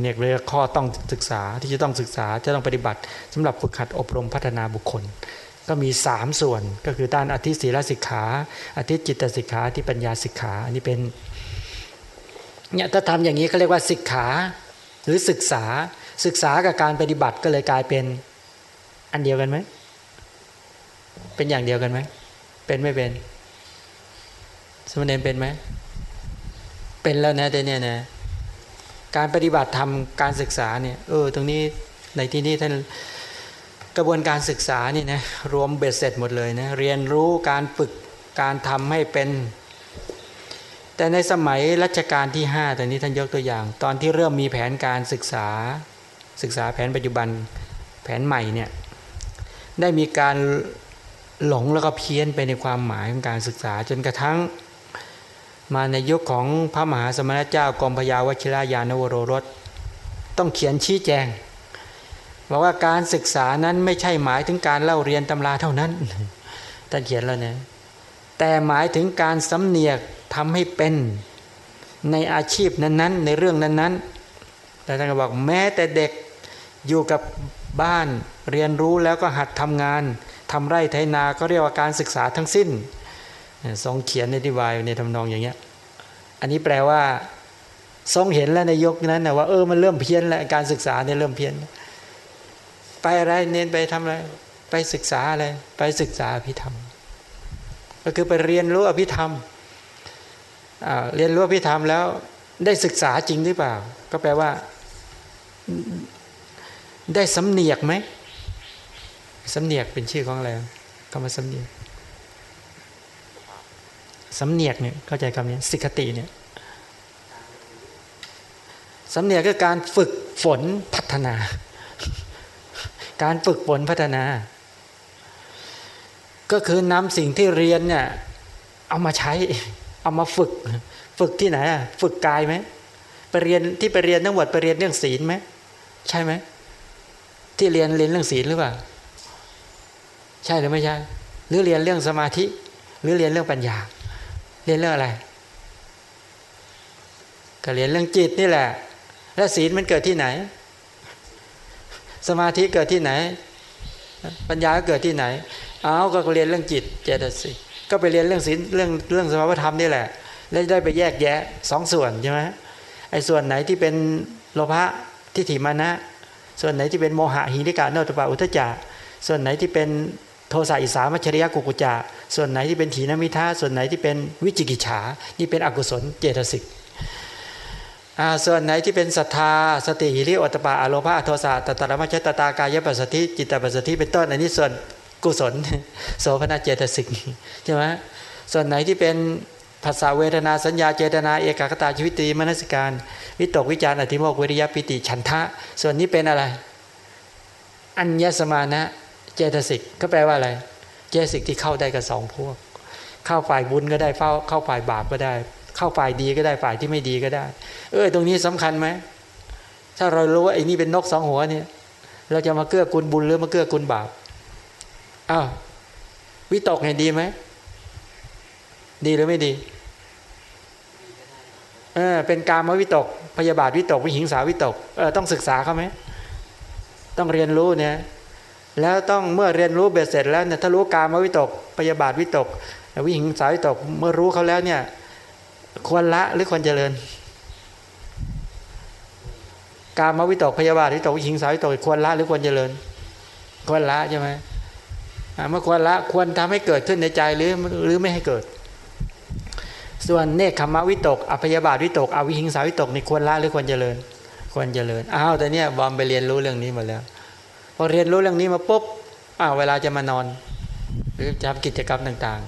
เนี่ยเรียกข้อต้องศึกษาที่จะต้องศึกษาจะต้องปฏิบัติสำหรับฝึกหัดอบรมพัฒนาบุคคล ก็มีสามส่วนก็คือด้านอธิศีลสิกขาอธิจิตสิกขาที่ปัญญาสิกขาอันนี้เป็นเนี่ยถ้าทำอย่างนี้เขาเรียกว่าสิกขาหรือศึกษาศึกษากับการปฏิบัติก็เลยกลายเป็นอันเดียวกันไหมเป็นอย่างเดียวกันไหมเป็นไม่เป็น สมณเณรเป็นไหมเป็นแล้วนะแต่เนี่ยนะการปฏิบัติทำการศึกษาเนี่ยเออตรงนี้ในที่นี้ท่านกระบวนการศึกษานี่นะรวมเบ็ดเสร็จหมดเลยนะเรียนรู้การฝึกการทำให้เป็น แต่ในสมัยรัชกาลที่5แต่นี้ท่านยกตัวอย่าง ตอนที่เริ่มมีแผนการศึกษา ศึกษาแผนปัจจุบันแผนใหม่เนี่ยได้มีการหลงแล้วก็เพี้ยนไปในความหมายของการศึกษาจนกระทั่ง มาในยุคของพระมหาสมณเจ้ากรมพยาวชิรายานวโรรส ต้องเขียนชี้แจงบอกว่าการศึกษานั้นไม่ใช่หมายถึงการเล่าเรียนตำราเท่านั้นท่านเขียนแล้วนะแต่หมายถึงการสำเนียกทำให้เป็นในอาชีพนั้นๆ ในเรื่องนั้นๆ แต่ท่านก็บอกแม้แต่เด็กอยู่กับบ้านเรียนรู้แล้วก็หัดทำงานทำไร่ไถนาก็เรียกว่าการศึกษาทั้งสิ้น ทรงเขียนในที่วายในทำนองอย่างเงี้ย อันนี้แปลว่า ทรงเห็นแล้วในยกนั้นนะว่าเออมันเริ่มเพี้ยนแล้วการศึกษาเนี่ยเริ่มเพี้ยน ไปอะไรเน้นไปทำอะไร ไปศึกษาอะไรไปศึกษาอภิธรรม ก็คือไปเรียนรู้อภิธรรมเรียนรู้อภิธรรมแล้วได้ศึกษาจริงหรือเปล่า ก็แปลว่า ได้สำเนียกไหมสำเนียกเป็นชื่อของอะไรคำว่าสำเนียก สำเนียกเนี่ยเข้าใจคำนี้สิกติเนี่ยสำเนียกก็การฝึกฝนพัฒนา การฝึกฝนพัฒนา ก็คือนำสิ่งที่เรียนเนี่ยเอามาใช้ เอามาฝึก ฝึกที่ไหนอะฝึกกายไหมไปเรียนที่ไปเรียนทั้งหมดไปเรียนเรื่องศีลไหมใช่ไหมที่เรียนเรียนเรื่องศีลหรือเปล่าใช่หรือไม่ใช่หรือเรียนเรื่องสมาธิ หรือเรียนเรื่องปัญญา เรียนเรื่องอะไร ก็เรียนเรื่องจิตนี่แหละ แล้วศีลมันเกิดที่ไหน สมาธิเกิดที่ไหน ปัญญาเกิดที่ไหน เอาก็เรียนเรื่องจิตเจตสิกก็ไปเรียนเรื่องศีลเรื่องเรื่องสมาธรรมนี่แหละ แล้วได้ไปแยกแยะสองส่วนใช่ไหมไอ้ส่วนไหนที่เป็นโลภะทิฏฐิมานะ ส่วนไหนที่เป็นโมหะหิริกาโนตปาอุทจจะส่วนไหนที่เป็น โทสะอิสามัชริยะกุกุจาส่วนไหนที่เป็นถีนมิทาส่วนไหนที่เป็นวิจิกิจฉานี่เป็นอกุศลเจตสิกส่วนไหนที่เป็นศรัทธาสติหิริโอตปาอโลภาโทสะตตรมัชตตากายปัสสติจิตตปัสสติเป็นต้นอันนี้ส่วนกุศลโสภณเจตสิกใช่ไหมส่วนไหนที่เป็นภาษาเวทนาสัญญาเจตนาเอกกตาชีวิตีมนสิการ วิตกวิจารอธิโมกวิริยปิติฉันทะ ส่วนนี้เป็นอะไร อัญญสมานะ เจตสิกก็แปลว่าอะไร เจตสิกที่เข้าได้กับสองพวก เข้าฝ่ายบุญก็ได้เฝ้าเข้าฝ่ายบาปก็ได้ เข้าฝ่ายดีก็ได้ฝ่ายที่ไม่ดีก็ได้ เออตรงนี้สำคัญไหมถ้าเรารู้ว่าไอ้นี่เป็นนกสองหัวเนี่ย เราจะมาเกื้อกูลบุญหรือมาเกื้อกูลบาปอ้าววิตกเห็นดีไหมดีหรือไม่ดีเออเป็นการมวิตก พยาบาทวิตก วิหิงสาวิตกเออต้องศึกษาเขาไหมต้องเรียนรู้เนี่ย แล้วต้องเมื่อเรียนรู้เบ็ดเสร็จแล้วเนี่ยถ้ารู้การมวิตกพยาบาทวิตก วิหิงสาวิตกเมื่อรู้เขาแล้วเนี่ยควรละหรือควรเจริญ การมวิตกพยาบาทวิตกวิหิงสาวิตกควรละหรือควรเจริญ ควรละใช่ไหมเมื่อควรละควรทำให้เกิดขึ้นในใจหรือหรือไม่ให้เกิด ส่วนเนคขมวิตกอภยาบาทวิตกอวิหิงสาวิตกนี่ควรละหรือควรเจริญ ควรเจริญอ้าวแต่เนี้ยบอมไปเรียนรู้เรื่องนี้หมดแล้ว พอเรียนรู้เรื่องนี้มาปุ๊บอ้าวเวลาจะมานอน หรือจะทำกิจกรรมต่าง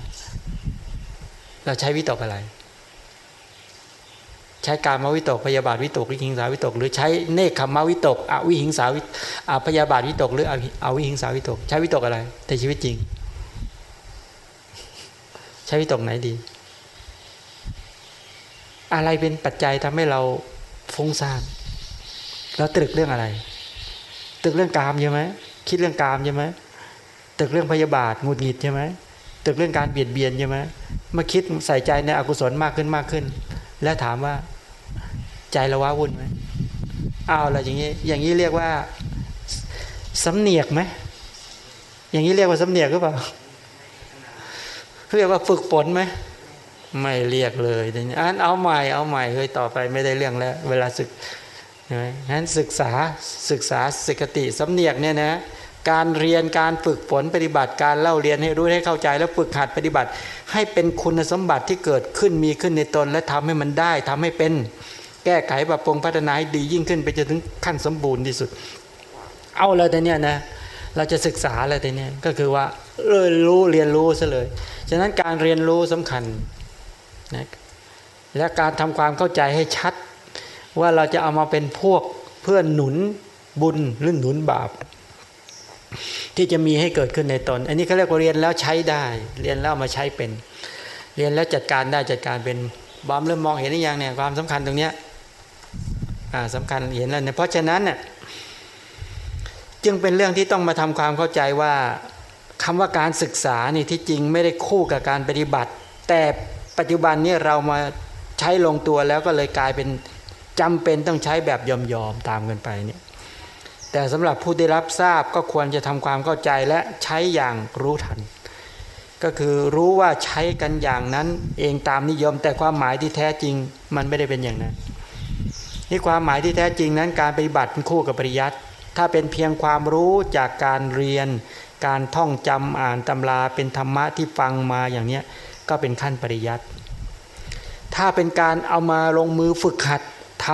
ๆ เราใช้วิตกอะไร ใช้การมาวิตกพยาบาทวิตกวิหิงสาวิตก หรือใช้เนคขมาวิตกอวิหิงสาวิอพยาบาทวิตก หรืออวิหิงสาวิตก ใช้วิตกอะไรในชีวิตจริง ใช้วิตกไหนดี อะไรเป็นปัจจัยทำให้เราฟุ้งซ่านเราตรึกเรื่องอะไร ตึกเรื่องกามใช่ไหมคิดเรื่องกามใช่ไหมตึกเรื่องพยาบาทงุดหงิดใช่ไหมตึกเรื่องการเบียดเบียนใช่ไหมมาคิดใส่ใจในอกุศลมากขึ้นมากขึ้น แล้วถามว่า ใจเราว้าวุ่นไหมเอาอะไรอย่างนี้อย่างนี้เรียกว่าสำเนียกไหมอย่างนี้เรียกว่าสำเนียกหรือเปล่าเรียกว่าฝึกฝนไหมไม่เรียกเลยอันเอาใหม่เอาใหม่เฮ้ยต่อไปไม่ได้เรื่องแล้ว เวลาศึก ใช่ไหมงั้นศึกษาศึกษาสิกติสำเนียกเนี่ยนะการเรียนการฝึกฝนปฏิบัติการเล่าเรียนให้รู้ให้เข้าใจแล้วฝึกหัดปฏิบัติ ให้เป็นคุณสมบัติที่เกิดขึ้นมีขึ้นในตน และทำให้มันได้ทำให้เป็นแก้ไขปรับปรุงพัฒนาให้ดียิ่งขึ้นไปจนถึงขั้นสมบูรณ์ที่สุด เอาเลยแต่เนี้ยนะเราจะศึกษาอะไรแต่เนี้ยก็คือว่าเรียนรู้เรียนรู้ซะเลยฉะนั้นการเรียนรู้สำคัญนะและการทำความเข้าใจให้ชัด ว่าเราจะเอามาเป็นพวกเพื่อนหนุนบุญหรือหนุนบาป ที่จะมีให้เกิดขึ้นในตน อันนี้เขาเรียกว่าเรียนแล้วใช้ได้ เรียนแล้วมาใช้เป็น เรียนแล้วจัดการได้จัดการเป็นบอมเริ่มมองเห็นหรือยังเนี่ยความสำคัญตรงเนี้ยอ่าสำคัญเห็นแล้วเนี่ยเพราะฉะนั้นเนี่ยจึงเป็นเรื่องที่ต้องมาทำความเข้าใจว่าคำว่าการศึกษานี่ที่จริงไม่ได้คู่กับการปฏิบัติ แต่ปัจจุบันนี้เรามาใช้ลงตัวแล้วก็เลยกลายเป็น จำเป็นต้องใช้แบบยอมๆตามกันไปเนี่ยแต่สำหรับผู้ได้รับทราบก็ควรจะทำความเข้าใจและใช้อย่างรู้ทัน ก็คือรู้ว่าใช้กันอย่างนั้นเองตามนิยม แต่ความหมายที่แท้จริงมันไม่ได้เป็นอย่างนั้นนี่ความหมายที่แท้จริงนั้นการปฏิบัติคู่กับปริยัติถ้าเป็นเพียงความรู้จากการเรียน การท่องจำอ่านตำราเป็นธรรมะที่ฟังมาอย่างนี้ก็เป็นขั้นปริยัติถ้าเป็นการเอามาลงมือฝึกหัด ท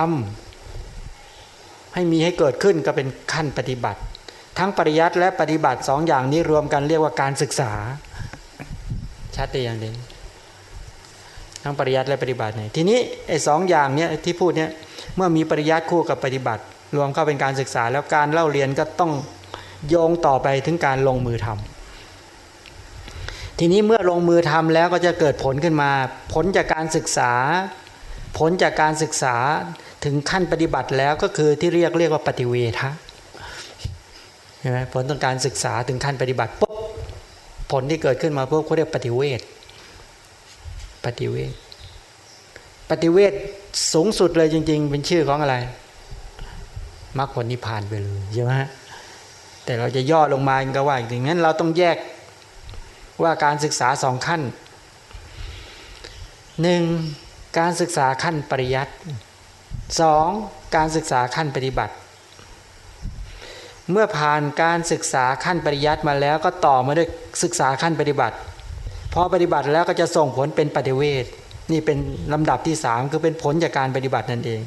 ำให้มีให้เกิดขึ้นก็เป็นขั้นปฏิบัติ ทั้งปริยัติและปฏิบัติสองอย่างนี้รวมกันเรียกว่าการศึกษาชัดเจนอย่างเด่นทั้งปริยัติและปฏิบัติเนี่ยทีนี้ไอ้สองอย่างเนี้ยที่พูดเนี้ยเมื่อมีปริยัติคู่กับปฏิบัติ รวมเข้าเป็นการศึกษา แล้วการเล่าเรียนก็ต้องโยงต่อไปถึงการลงมือทำทีนี้เมื่อลงมือทำแล้วก็จะเกิดผลขึ้นมา ผลจากการศึกษา ผลจากการศึกษาถึงขั้นปฏิบัติแล้วก็คือที่เรียกเรียกว่าปฏิเวทะใช่ไหมผลต้องการศึกษาถึงขั้นปฏิบัติปุ๊บผลที่เกิดขึ้นมาปุ๊บเขาเรียกปฏิเวทปฏิเวทปฏิเวทสูงสุดเลยจริง ๆ เป็นชื่อของอะไรมรรคผลนิพพานไปเลยใช่ไหมแต่เราจะย่อลงมาก็ว่าอย่างนั้นเราต้องแยกว่าการศึกษาสองขั้นหนึ่ง การศึกษาขั้นปริยัติสองการศึกษาขั้นปฏิบัติ เมื่อผ่านการศึกษาขั้นปริยัติมาแล้วก็ต่อมาด้วยศึกษาขั้นปฏิบัติพอปฏิบัติแล้วก็จะส่งผลเป็นปฏิเวทนี่เป็นลำดับที่สามคือเป็นผลจากการปฏิบัตินั่นเอง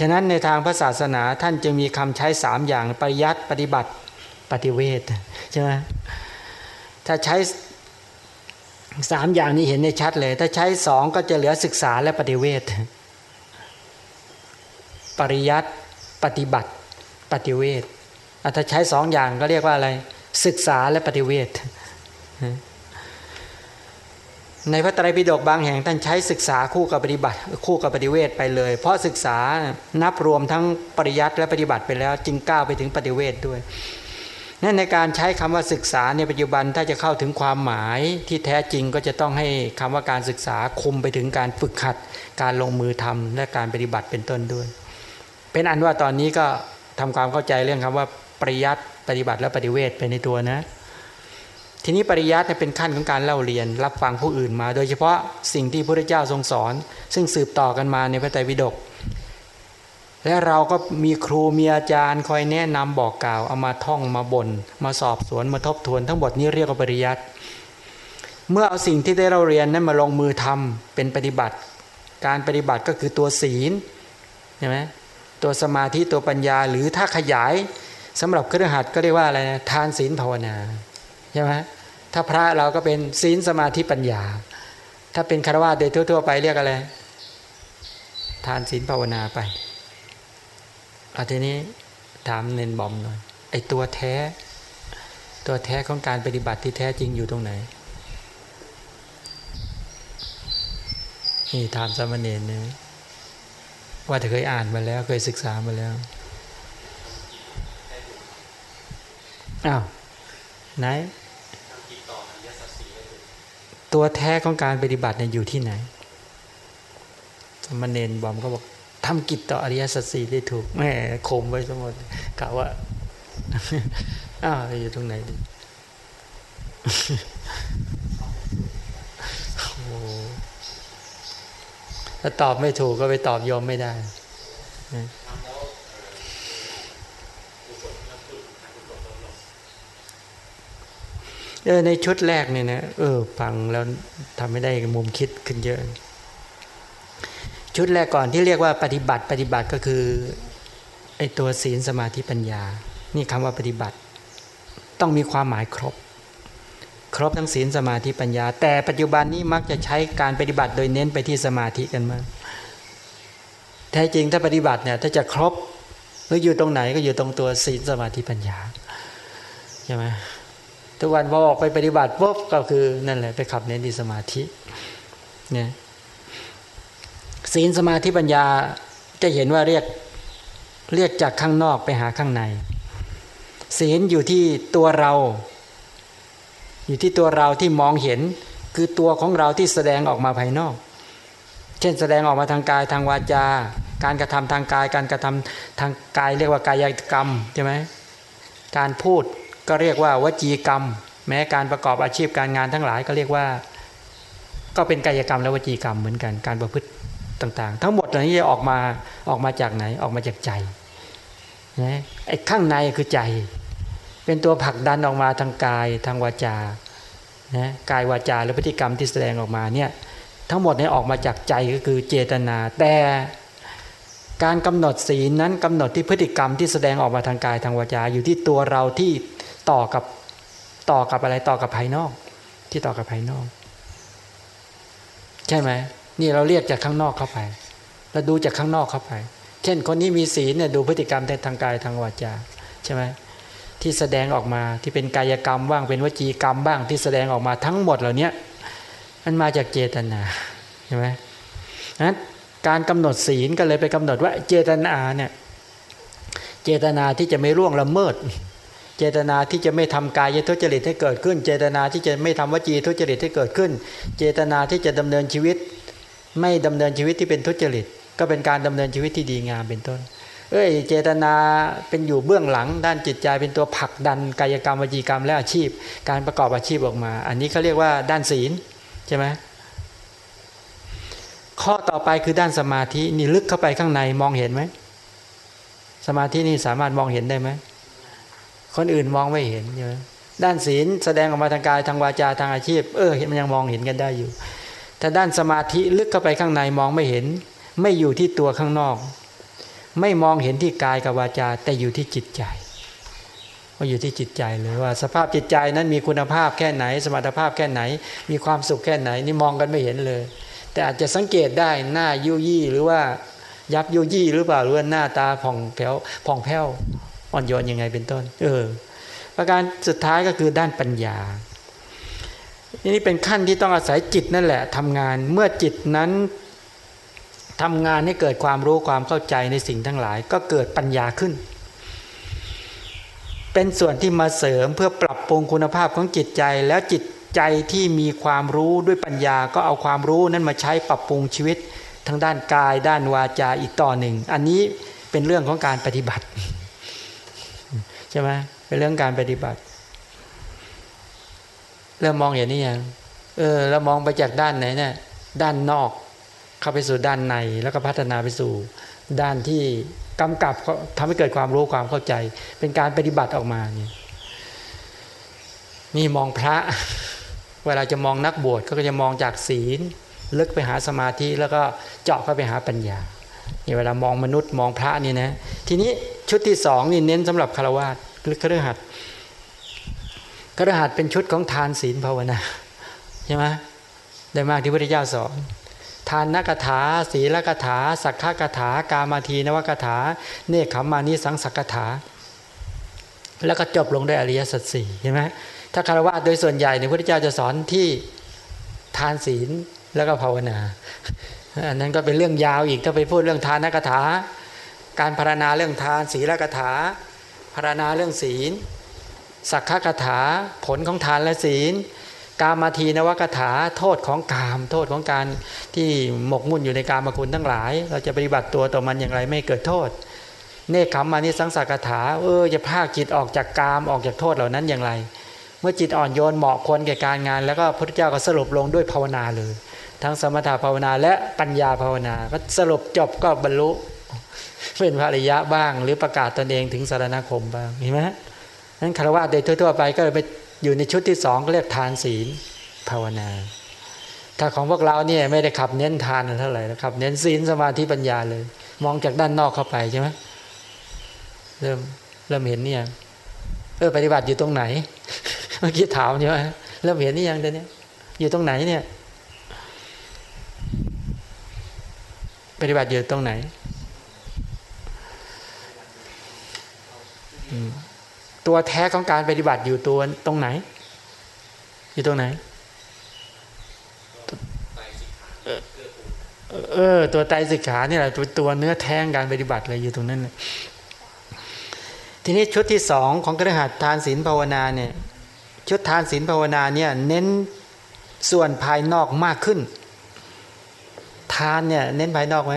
ฉะนั้นในทางพระศาสนาท่านจึงมีคำใช้สามอย่างปริยัติปฏิบัติปฏิเวทใช่ไหมถ้าใช้ สามอย่างนี้เห็นในชัดเลย ถ้าใช้สองก็จะเหลือศึกษาและปฏิเวทปริยัติปฏิบัติ ปฏิเวทถ้าใช้สองอย่างก็เรียกว่าอะไร ศึกษาและปฏิเวทในพระไตรปิฎกบางแห่งท่านใช้ศึกษาคู่กับปฏิบัติ คู่กับปฏิเวทไปเลย เพราะศึกษานับรวมทั้งปริยัติและปฏิบัติไปแล้ว จึงก้าวไปถึงปฏิเวทด้วย นั่นในการใช้คำว่าศึกษาในปัจจุบันถ้าจะเข้าถึงความหมายที่แท้จริงก็จะต้องให้คำว่าการศึกษาคุมไปถึงการฝึกขัด การลงมือทำและการปฏิบัติเป็นต้นด้วย เป็นอันว่าตอนนี้ก็ทำความเข้าใจเรื่องคำว่าปริยัติปฏิบัติและปฏิเวทไปในตัวนะ ทีนี้ปริยัติเป็นขั้นของการเล่าเรียน รับฟังผู้อื่นมา โดยเฉพาะสิ่งที่พระเจ้าทรงสอน ซึ่งสืบต่อกันมาในพระไตรปิฎก และเราก็มีครูมีอาจารย์คอยแนะนำบอกกล่าวเอามาท่องมาบน่นมาสอบสวนมาทบทวน ทั้งหมดนี้เรียกว่าปริยัติเมื่อเอาสิ่งที่ได้เราเรียนนั้นมาลงมือทำเป็นปฏิบัติ การปฏิบัติก็คือตัวศีลใช่ไหมตัวสมาธิตัวปัญญาหรือถ้าขยายสำหรับเครือขัดก็เรียกว่าอะไรนะทานศีลภาวนาใช่ไหมถ้าพระเราก็เป็นศีลสมาธิปัญญา ถ้าเป็นคารวะโดยทั่ว ๆ ไปเรียกอะไรทานศีลภาวนาไป อาทีนี้ถามเนนบอมหน่อยไอตัวแท้ ตัวแท้ของการปฏิบัติที่แท้จริงอยู่ตรงไหนนี่ถามสมเณรเนี่ยว่าเธอเคยอ่านมาแล้วเคยศึกษามาแล้วอ้าวไหน ตัวแท้ของการปฏิบัติเนี่ยอยู่ที่ไหนสมเณรบอมก็บอก ทำกิจต่ออริยสัจสี่ได้ถูกแม่คมไว้สมมติกล่าวว่าอ้าวอยู่ตรงไหนดิถ้าตอบไม่ถูกก็ไปตอบยอมไม่ได้เออในชุดแรกเนี่ยนะเออ ฟังแล้วทำไม่ได้มุมคิดขึ้นเยอะ ชุดแรกก่อนที่เรียกว่าปฏิบัติปฏิบัติก็คือไอตัวศีลสมาธิปัญญา นี่คำว่าปฏิบัติ ต้องมีความหมายครบ ครบทั้งศีลสมาธิปัญญา แต่ปัจจุบันนี้มักจะใช้การปฏิบัติโดยเน้นไปที่สมาธิกันมากแท้จริงถ้าปฏิบัติเนี่ยถ้าจะครบหรืออยู่ตรงไหนก็อยู่ตรงตัวศีลสมาธิปัญญาใช่ไหมทุกวันพอออกไปปฏิบัติปุ๊บก็คือนั่นแหละไปขับเน้นที่สมาธิเนี่ย ศีลสมาธิปัญญาจะเห็นว่าเรียกเรียกจากข้างนอกไปหาข้างใน ศีลอยู่ที่ตัวเรา อยู่ที่ตัวเราที่มองเห็นคือตัวของเราที่แสดงออกมาภายนอก เช่นแสดงออกมาทางกายทางวาจา การกระทำทางกาย การกระทำทางกายเรียกว่ากายกรรมใช่ไหมการพูดก็เรียกว่าวจีกรรม แม้การประกอบอาชีพการงานทั้งหลายก็เรียกว่า ก็เป็นกายกรรมและวจีกรรมเหมือนกัน การประพฤติ ต่างๆ ทั้งหมดเหล่านี้จะออกมาออกมาจากไหนออกมาจากใจนะไอ้ข้างในคือใจ เป็นตัวผลักดันออกมาทางกายทางวาจานะกายวาจาหรือพฤติกรรมที่แสดงออกมาเนี่ยทั้งหมดนี้ออกมาจากใจก็คือเจตนา แต่การกำหนดศีลนั้นกำหนดที่พฤติกรรมที่แสดงออกมาทางกายทางวาจา อยู่ที่ตัวเราที่ต่อกับต่อกับอะไรต่อกับภายนอก ที่ต่อกับภายนอก ใช่ไหม นี่เราเรียกจากข้างนอกเข้าไปเราดูจากข้างนอกเข้าไป เช่นคนนี้มีศีลเนี่ยดูพฤติกรรมทางกายทางวาจาใช่ไหมที่แสดงออกมาที่เป็นกายกรรมบ้างเป็นวจีกรรมบ้างที่แสดงออกมาทั้งหมดเหล่านี้มันมาจากเจตนาใช่ไหมนั้นการกำหนดศีลก็เลยไปกำหนดว่าเจตนาเนี่ยเจตนาที่จะไม่ร่วงละเมิด เจตนาที่จะไม่ทำกายทุจริตให้เกิดขึ้น เจตนาที่จะไม่ทำวจีทุจริตให้เกิดขึ้น เจตนาที่จะดำเนินชีวิต ไม่ดำเนินชีวิตที่เป็นทุจริต ก็เป็นการดำเนินชีวิตที่ดีงามเป็นต้น เอ้ย เจตนาเป็นอยู่เบื้องหลัง ด้านจิตใจเป็นตัวผลักดันกายกรรมวจีกรรมและอาชีพ การประกอบอาชีพออกมา อันนี้เขาเรียกว่าด้านศีลใช่ไหมข้อต่อไปคือด้านสมาธินี่ลึกเข้าไปข้างในมองเห็นไหมสมาธินี่สามารถมองเห็นได้ไหมคนอื่นมองไม่เห็นเยอะด้านศีลแสดงออกมาทางกายทางวาจาทางอาชีพ เออเห็นมันยังมองเห็นกันได้อยู่ แต่ด้านสมาธิลึกเข้าไปข้างในมองไม่เห็น ไม่อยู่ที่ตัวข้างนอก ไม่มองเห็นที่กายกับวาจา แต่อยู่ที่จิตใจว่าอยู่ที่จิตใจเลยว่า สภาพจิตใจนั้นมีคุณภาพแค่ไหน สมรรถภาพแค่ไหน มีความสุขแค่ไหน นี่มองกันไม่เห็นเลย แต่อาจจะสังเกตได้หน้ายุยี่หรือว่ายับยุยี่หรือเปล่าหรือว่าหน้าตาผ่องแผ้วผ่องแผ้วอ่อนโยนยังไงเป็นต้น เออ ประการสุดท้ายก็คือด้านปัญญา นี่เป็นขั้นที่ต้องอาศัยจิตนั่นแหละทำงานเมื่อจิตนั้นทำงานให้เกิดความรู้ความเข้าใจในสิ่งทั้งหลาย ก็เกิดปัญญาขึ้น เป็นส่วนที่มาเสริมเพื่อปรับปรุงคุณภาพของจิตใจ แล้วจิตใจที่มีความรู้ด้วยปัญญาก็เอาความรู้นั้นมาใช้ปรับปรุงชีวิตทางด้านกายด้านวาจาอีกต่อหนึ่ง อันนี้เป็นเรื่องของการปฏิบัติใช่ไหมเป็นเรื่องการปฏิบัติ เริ่มมองอย่างนี้ยังเออเรามองไปจากด้านไหนเนี่ยด้านนอก เข้าไปสู่ด้านในแล้วก็พัฒนาไปสู่ ด้านที่กำกับทำให้เกิดความรู้ความเข้าใจ เป็นการปฏิบัติออกมาเนี่ยนี่มองพระ เวลาจะมองนักบวชก็จะมองจากศีลลึกไปหาสมาธิแล้วก็เจาะเข้าไปหาปัญญานี่เวลามองมนุษย์มองพระนี่นะ ทีนี้ชุดที่สองนี่เน้นสำหรับคารวะหรือคฤหัสถ์ คฤหัสเป็นชุดของทานศีลภาวนาใช่ไหมได้มากที่พระพุทธเจ้าสอนทานนักถา ศีลกถา สักขกถา กามาทีนวกถา เนคขมานิสังสักถา แล้วก็จบลงด้วยอริยสัจสี่ใช่ไหมถ้าคารวะโดยส่วนใหญ่ในพระพุทธเจ้าจะสอนที่ทานศีลแล้วก็ภาวนาอันนั้นก็เป็นเรื่องยาวอีกถ้าไปพูดเรื่องทานนักถา การพารณาเรื่องทาน ศีลกถาพารณาเรื่องศีล สักขกถาผลของทานและศีล กามาทีนวกถาโทษของกาม โทษของการที่หมกมุ่นอยู่ในกามคุณทั้งหลาย เราจะปฏิบัติตัวต่อมันอย่างไรไม่เกิดโทษ เนคขมมานิสังสากถาเออจะพาจิตออกจากกามออกจากโทษเหล่านั้นอย่างไร เมื่อจิตอ่อนโยนเหมาะควรแก่การงาน แล้วก็พระพุทธเจ้าก็สรุปลงด้วยภาวนาเลย ทั้งสมถภาวนาและปัญญาภาวนาก็สรุปจบก็บรรลุเป็นพระริยะบ้าง หรือประกาศตนเองถึงสารณคมบ้างเห็นไหม นั้นคารวะโดยทั่วๆไปก็ไปอยู่ในชุดที่สองก็เรียกทานศีลภาวนา ถ้าของพวกเราเนี่ยไม่ได้ขับเน้นทานเท่าไหร่นะครับ เน้นศีลสมาธิปัญญาเลย มองจากด้านนอกเข้าไปใช่ไหมเริ่มเริ่มเห็นเนี่ยเออปฏิบัติอยู่ตรงไหน เมื่อกี้ถามใช่ไหมเริ่มเห็นนี่ยังเดี๋ยวนี้อยู่ตรงไหนเนี่ย ปฏิบัติอยู่ตรงไหน ตัวแท้ของการปฏิบัติอยู่ตัวตรงไหน อยู่ตรงไหนเออตัวไตสิกขานี่แหละตัวตัวเนื้อแท้งการปฏิบัติเลยอยู่ตรงนั้นเลยทีนี้ชุดที่สองของกระหัตทานศีลภาวนาเนี่ยชุดทานศีลภาวนาเนี่ยเน้นส่วนภายนอกมากขึ้น ทานเนี่ยเน้นภายนอกไหม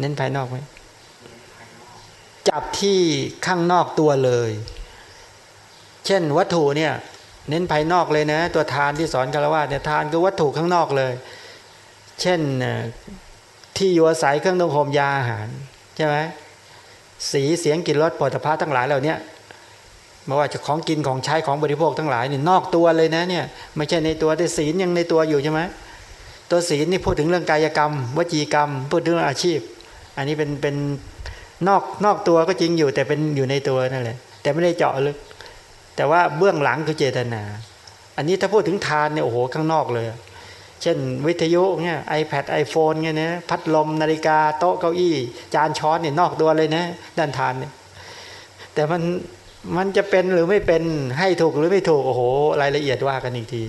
เน้นภายนอกไหม จับที่ข้างนอกตัวเลย เช่นวัตถุเนี่ยเน้นภายนอกเลยนะ ตัวทานที่สอนคารวะเนี่ยทานคือวัตถุข้างนอกเลย เช่นที่อยู่อาศัยเครื่องนุ่งห่มยาอาหารใช่ไหมสีเสียงกลิ่นรสปฐพัทั้งหลายเหล่านี้ไม่ว่าจะของกินของใช้ของบริโภคทั้งหลายนี่นอกตัวเลยนะเนี่ยไม่ใช่ในตัวแต่ศีลยังในตัวอยู่ใช่ไหมตัวศีลนี่พูดถึงเรื่องกายกรรม วจีกรรม พูดถึงอาชีพ อันนี้เป็นเป็น นอกนอกตัวก็จริงอยู่แต่เป็นอยู่ในตัวนั่นแหละ แต่ไม่ได้เจาะลึก แต่ว่าเบื้องหลังคือเจตนา อันนี้ถ้าพูดถึงทานเนี่ยโอ้โหข้างนอกเลย เช่น วิทยุเนี่ยไอแพดไอโฟนเนี่ยนะพัดลมนาฬิกาโต๊ะเก้าอี้ จานช้อนเนี่ยนอกตัวเลยนะด้านทานเนี่ยแต่มันมันจะเป็นหรือไม่เป็นให้ถูกหรือไม่ถูกโอ้โห รายละเอียดว่ากันอีกที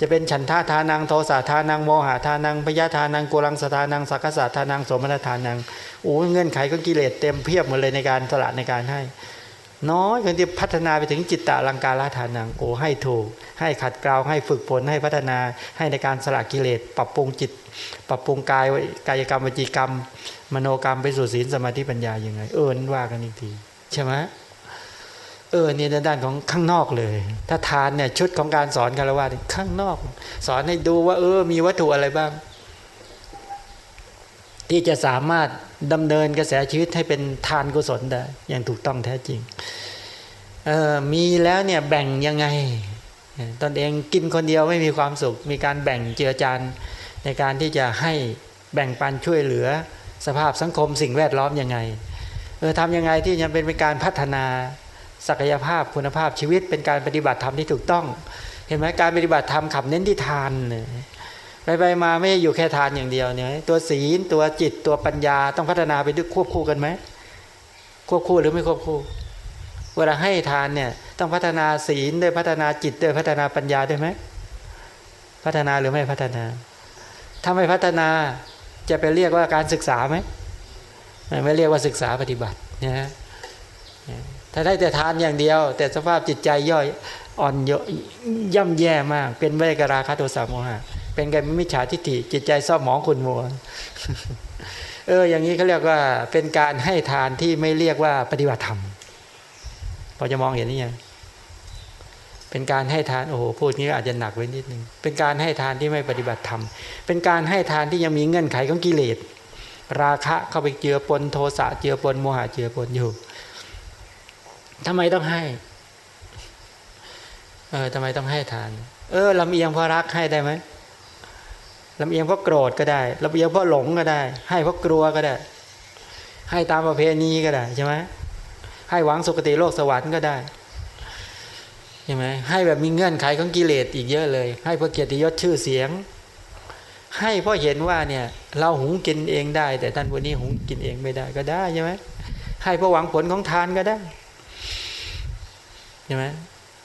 จะเป็นฉันทาทานังโทสะทานังโมหะทานังพยาทานังกุลังสทานังสักษะทานังสมณทานังโอ้เงื่อนไขก็กิเลสเต็มเพียบหมดเลยในการสละในการให้ น้อยคนที่พัฒนาไปถึงจิตตะลังการละทานังโอ้ให้ถูก ให้ขัดเกลาให้ฝึกฝนให้พัฒนาให้ในการสละกิเลสปรับปรุงจิต ปรับปรุงกายกายกรรมวจีกรรม มโนกรรมไปสู่ศีลสมาธิปัญญายังไง เออว่ากันอีกทีใช่ไหม เออเนี่ยด้านของข้างนอกเลย ถ้าทานเนี่ยชุดของการสอนคารวะข้างนอก สอนให้ดูว่า เออ มีวัตถุอะไรบ้าง ที่จะสามารถดำเนินกระแสชีวิตให้เป็นทานกุศลได้อย่างถูกต้องแท้จริงเออมีแล้วเนี่ยแบ่งยังไง ตนเองกินคนเดียวไม่มีความสุข มีการแบ่งเจือจานในการที่จะให้แบ่งปันช่วยเหลือสภาพสังคมสิ่งแวดล้อมยังไงเออทำยังไงที่จะเป็นการพัฒนา ศักยภาพคุณภาพชีวิต เป็นการปฏิบัติธรรมที่ถูกต้อง เห็นไหมการปฏิบัติธรรมขับเน้นที่ทานไปไปมาไม่อยู่แค่ทานอย่างเดียวเนี่ยตัวศีลตัวจิตตัวปัญญาต้องพัฒนาไปด้วยควบคู่กันไหมควบคู่หรือไม่ควบคู่ เวลาให้ทานเนี่ยต้องพัฒนาศีลด้วยพัฒนาจิตด้วยพัฒนาปัญญาด้วยไหมพัฒนาหรือไม่พัฒนา ถ้าไม่พัฒนาจะไปเรียกว่าการศึกษาไหมไม่เรียกว่าศึกษาปฏิบัตินะ ถ้าได้แต่ทานอย่างเดียว แต่สภาพจิตใจย่อยอ่อนเยอย่ำแย่มาก เป็นเวกราคาโทสะโมหะเป็นการมิจฉาทิฏฐิจิตใจซ่อมหมองขุนมัวเอออย่างนี้เขาเรียกว่าเป็นการให้ทานที่ไม่เรียกว่าปฏิบัติธรรมพอจะมองเห็นนี่ยังเป็นการให้ทานโอ้โหพูดนี้อาจจะหนักไว้นิดนึงเป็นการให้ทานที่ไม่ปฏิบัติธรรม เป็นการให้ทานที่ยังมีเงื่อนไขของกิเลส ราคะเข้าไปเจือปนโทสะเจือปนโมหะเจือปนอยู่ ทำไมต้องให้ เออทำไมต้องให้ทาน เออลำเอียงเพราะรักให้ได้ไหมลำเอียงเพราะโกรธก็ได้ลำเอียงเพราะหลงก็ได้ ให้เพราะกลัวก็ได้ ให้ตามประเพณีก็ได้ใช่ไหมให้หวังสุคติโลกสวรรค์ก็ได้ใช่ไหมให้แบบมีเงื่อนไขของกิเลสอีกเยอะเลย ให้เพราะเกียรติยศชื่อเสียง ให้เพราะเห็นว่าเนี่ย เราหุงกินเองได้ แต่ท่านวันนี้หุงกินเองไม่ได้ก็ได้ใช่ไหมให้เพราะหวังผลของทานก็ได้ ช่ไหม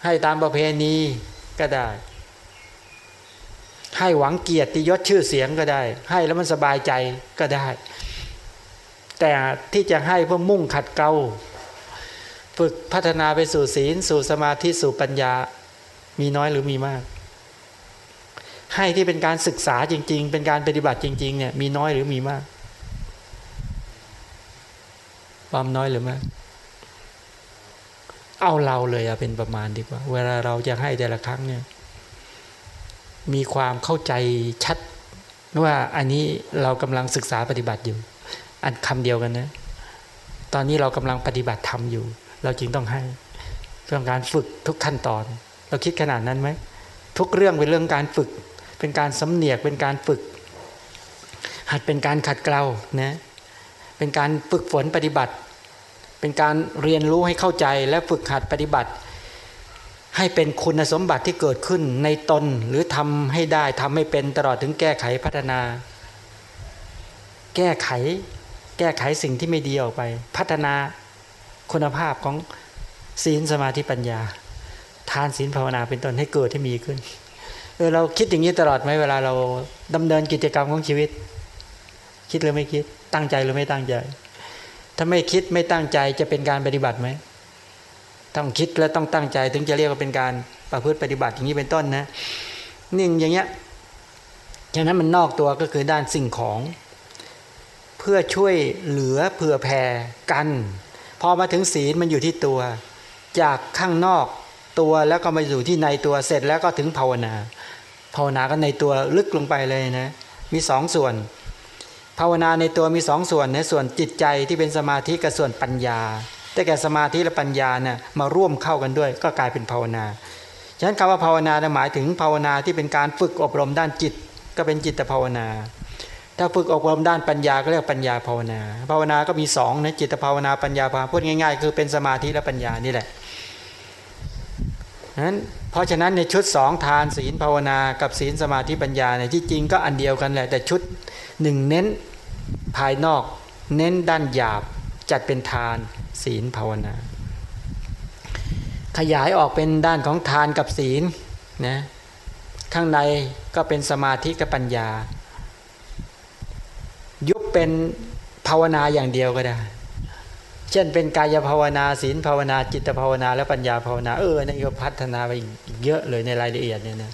ให้ตามประเพณีก็ได้ ให้หวังเกียรติยศชื่อเสียงก็ได้ ให้แล้วมันสบายใจก็ได้ แต่ที่จะให้เพื่อมุ่งขัดเกลาฝึกพัฒนาไปสู่ศีล สู่สมาธิสู่ปัญญา มีน้อยหรือมีมาก ให้ที่เป็นการศึกษาจริง ๆ เป็นการปฏิบัติจริง ๆ เนี่ย มีน้อยหรือมีมาก ความน้อยหรือไม่ เอาเราเลยอะเป็นประมาณดีกว่า เวลาเราจะให้แต่ละครั้งเนี่ย มีความเข้าใจชัดว่าอันนี้เรากำลังศึกษาปฏิบัติอยู่ อันคำเดียวกันนะ ตอนนี้เรากำลังปฏิบัติธรรมอยู่ เราจึงต้องให้เรื่องการฝึกทุกขั้นตอน เราคิดขนาดนั้นไหมทุกเรื่องเป็นเรื่องการฝึก เป็นการสำเนียกเป็นการฝึก หัดเป็นการขัดเกลานะเป็นการฝึกฝนปฏิบัติ เป็นการเรียนรู้ให้เข้าใจและฝึกหัดปฏิบัติ ให้เป็นคุณสมบัติที่เกิดขึ้นในตนหรือทำให้ได้ทำให้เป็นตลอดถึงแก้ไขพัฒนา แก้ไขแก้ไขสิ่งที่ไม่ดีออกไป พัฒนาคุณภาพของศีลสมาธิปัญญา ทานศีลภาวนาเป็นต้นให้เกิดให้มีขึ้นเออเราคิดอย่างนี้ตลอดไหมเวลาเราดำเนินกิจกรรมของชีวิต คิดหรือไม่คิดตั้งใจหรือไม่ตั้งใจ ถ้าไม่คิดไม่ตั้งใจจะเป็นการปฏิบัติไหมต้องคิดและต้องตั้งใจ ถึงจะเรียกว่าเป็นการประพฤติปฏิบัติอย่างนี้เป็นต้นนะนิ่งอย่างเงี้ยฉะนั้นมันนอกตัวก็คือด้านสิ่งของ เพื่อช่วยเหลือเผื่อแผ่กันพอมาถึงศีลมันอยู่ที่ตัว จากข้างนอกตัวแล้วก็มาอยู่ที่ในตัวเสร็จแล้วก็ถึงภาวนา ภาวนาก็ในตัวลึกลงไปเลยนะ มีสองส่วน ภาวนาในตัวมีสองส่วนในส่วนจิตใจที่เป็นสมาธิกับส่วนปัญญา แต่แก่สมาธิและปัญญาเนี่ยมาร่วมเข้ากันด้วย ก็กลายเป็นภาวนาฉะนั้นคำว่าภาวนาหมายถึงภาวนาที่เป็นการฝึกอบรมด้านจิต ก็เป็นจิตภาวนา ถ้าฝึกอบรมด้านปัญญาก็เรียกปัญญาภาวนา ภาวนาก็มีสองนะจิตภาวนาปัญญาภาวนาพูดง่าย ๆ คือเป็นสมาธิและปัญญานี่แหละ นั้นเพราะฉะนั้นในชุดสองทานศีลภาวนากับศีลสมาธิปัญญาเนี่ยที่จริงก็อันเดียวกันแหละแต่ชุดหนึ่งเน้นภายนอก เน้นด้านหยาบจัดเป็นทานศีลภาวนา ขยายออกเป็นด้านของทานกับศีลนะข้างในก็เป็นสมาธิกับปัญญา ยุบเป็นภาวนาอย่างเดียวก็ได้ เช่นเป็นกายภาวนาศีลภาวนาจิตภาวนา และปัญญาภาวนาเออนี่ก็พัฒนาไปเยอะเลยในรายละเอียดเนี่ยนะ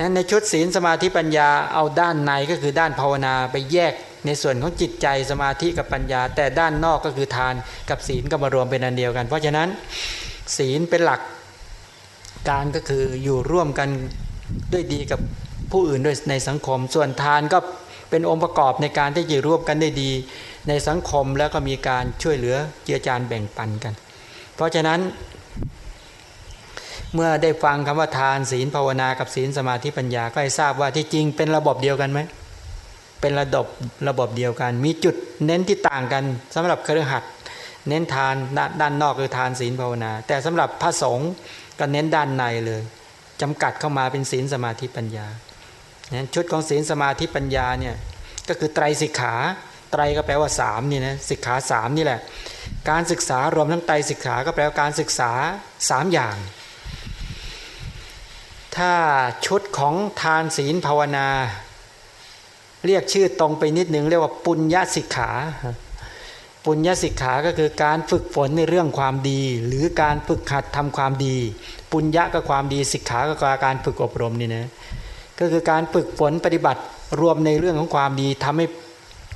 นั้นในชุดศีลสมาธิปัญญาเอาด้านในก็คือด้านภาวนาไปแยกในส่วนของจิตใจสมาธิกับปัญญา แต่ด้านนอกก็คือทานกับศีลก็มารวมเป็นอันเดียวกัน เพราะฉะนั้นศีลเป็นหลักการก็คืออยู่ร่วมกันด้วยดีกับผู้อื่นด้วยในสังคม ส่วนทานก็เป็นองค์ประกอบในการที่จะร่วมกันได้ดี ในสังคมแล้วก็มีการช่วยเหลือเจือจานแบ่งปันกัน เพราะฉะนั้น เมื่อได้ฟังคำว่าทานศีลภาวนากับศีลสมาธิปัญญาก็ให้ทราบว่าที่จริงเป็นระบบเดียวกันไหมเป็นระบบระบบเดียวกัน มีจุดเน้นที่ต่างกันสำหรับเครือขัดเน้นทานด้านนอกคือทานศีลภาวนา แต่สำหรับพระสงฆ์ก็เน้นด้านในเลยจำกัดเข้ามาเป็นศีลสมาธิปัญญาชุดของศีลสมาธิปัญญาเนี่ยก็คือไตรสิกขา ไตรก็แปลว่าสามนี่นะสิกขาสามนี่แหละ การศึกษารวมทั้งไตรสิกขาก็แปลว่าการศึกษาสามอย่าง ถ้าชุดของทานศีลภาวนา เรียกชื่อตรงไปนิดหนึ่งเรียกว่าปุญญาสิกขา ปุญญาสิกขาก็คือการฝึกฝนในเรื่องความดี หรือการฝึกหัดทำความดี ปุญญาก็ความดีสิกขาก็การฝึกอบรมนี่นะก็คือการฝึกฝนปฏิบัติรวมในเรื่องของความดีทำให้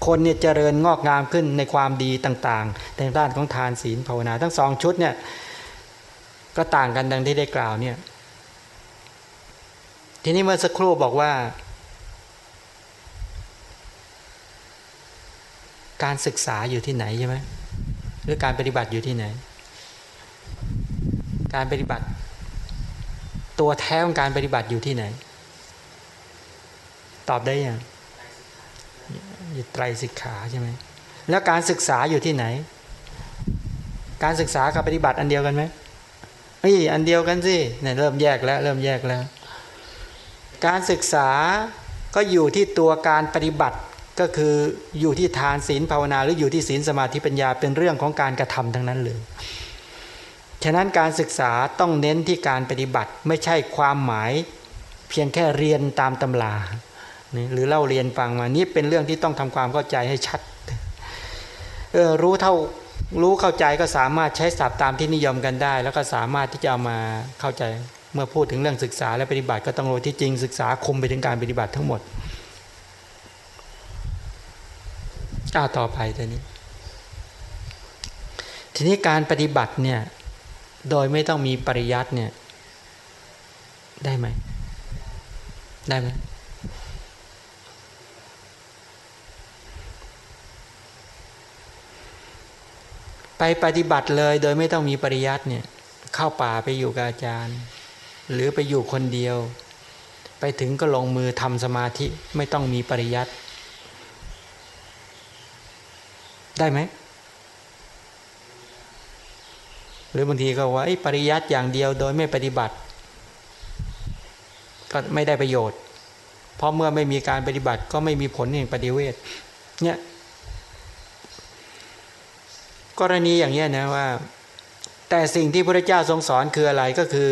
คนเนี่ยเจริญงอกงามขึ้นในความดีต่างๆ ในด้านของทานศีลภาวนา ทั้งสองชุดเนี่ยก็ต่างกันดังที่ได้กล่าวเนี่ยทีนี้เมื่อสักครู่บอกว่า การศึกษาอยู่ที่ไหนใช่ไหมหรือการปฏิบัติอยู่ที่ไหน การปฏิบัติ ตัวแท้ของการปฏิบัติอยู่ที่ไหน ตอบได้ยัง อยู่ไตรสิกขาใช่ไหมแล้วการศึกษาอยู่ที่ไหน การศึกษากับปฏิบัติอันเดียวกันไหมเฮ้ยอันเดียวกันสิเนี่ยเริ่มแยกแล้วเริ่มแยกแล้ว การศึกษาก็อยู่ที่ตัวการปฏิบัติก็คืออยู่ที่ทานศีลภาวนาหรืออยู่ที่ศีลสมาธิปัญญาเป็นเรื่องของการกระทำทั้งนั้นเลยฉะนั้นการศึกษาต้องเน้นที่การปฏิบัติไม่ใช่ความหมาย เพียงแค่เรียนตามตำรา หรือเล่าเรียนฟังมานี่เป็นเรื่องที่ต้องทำความเข้าใจให้ชัดเออรู้เท่ารู้เข้าใจก็สามารถใช้ศัพท์ตามที่นิยมกันได้ แล้วก็สามารถที่จะเอามาเข้าใจเมื่อพูดถึงเรื่องศึกษาและปฏิบัติก็ต้องรู้ที่จริงศึกษาคุมไปถึงการปฏิบัติทั้งหมดอ้าต่อไปตัวนี้ ทีนี้การปฏิบัติเนี่ยโดยไม่ต้องมีปริยัติเนี่ยได้ไหมได้ไหม ไปปฏิบัติเลยโดยไม่ต้องมีปริยัติเนี่ยเข้าป่าไปอยู่กับอาจารย์ หรือไปอยู่คนเดียว ไปถึงก็ลงมือทำสมาธิไม่ต้องมีปริยัติได้ไหมหรือบางทีก็ว่าปริยัติอย่างเดียวโดยไม่ปฏิบัติ ก็ไม่ได้ประโยชน์ เพราะเมื่อไม่มีการปฏิบัติก็ไม่มีผลแห่งปฏิเวทเนี่ย กรณีอย่างนี้นะว่า แต่สิ่งที่พระเจ้าทรงสอนคืออะไรก็คือ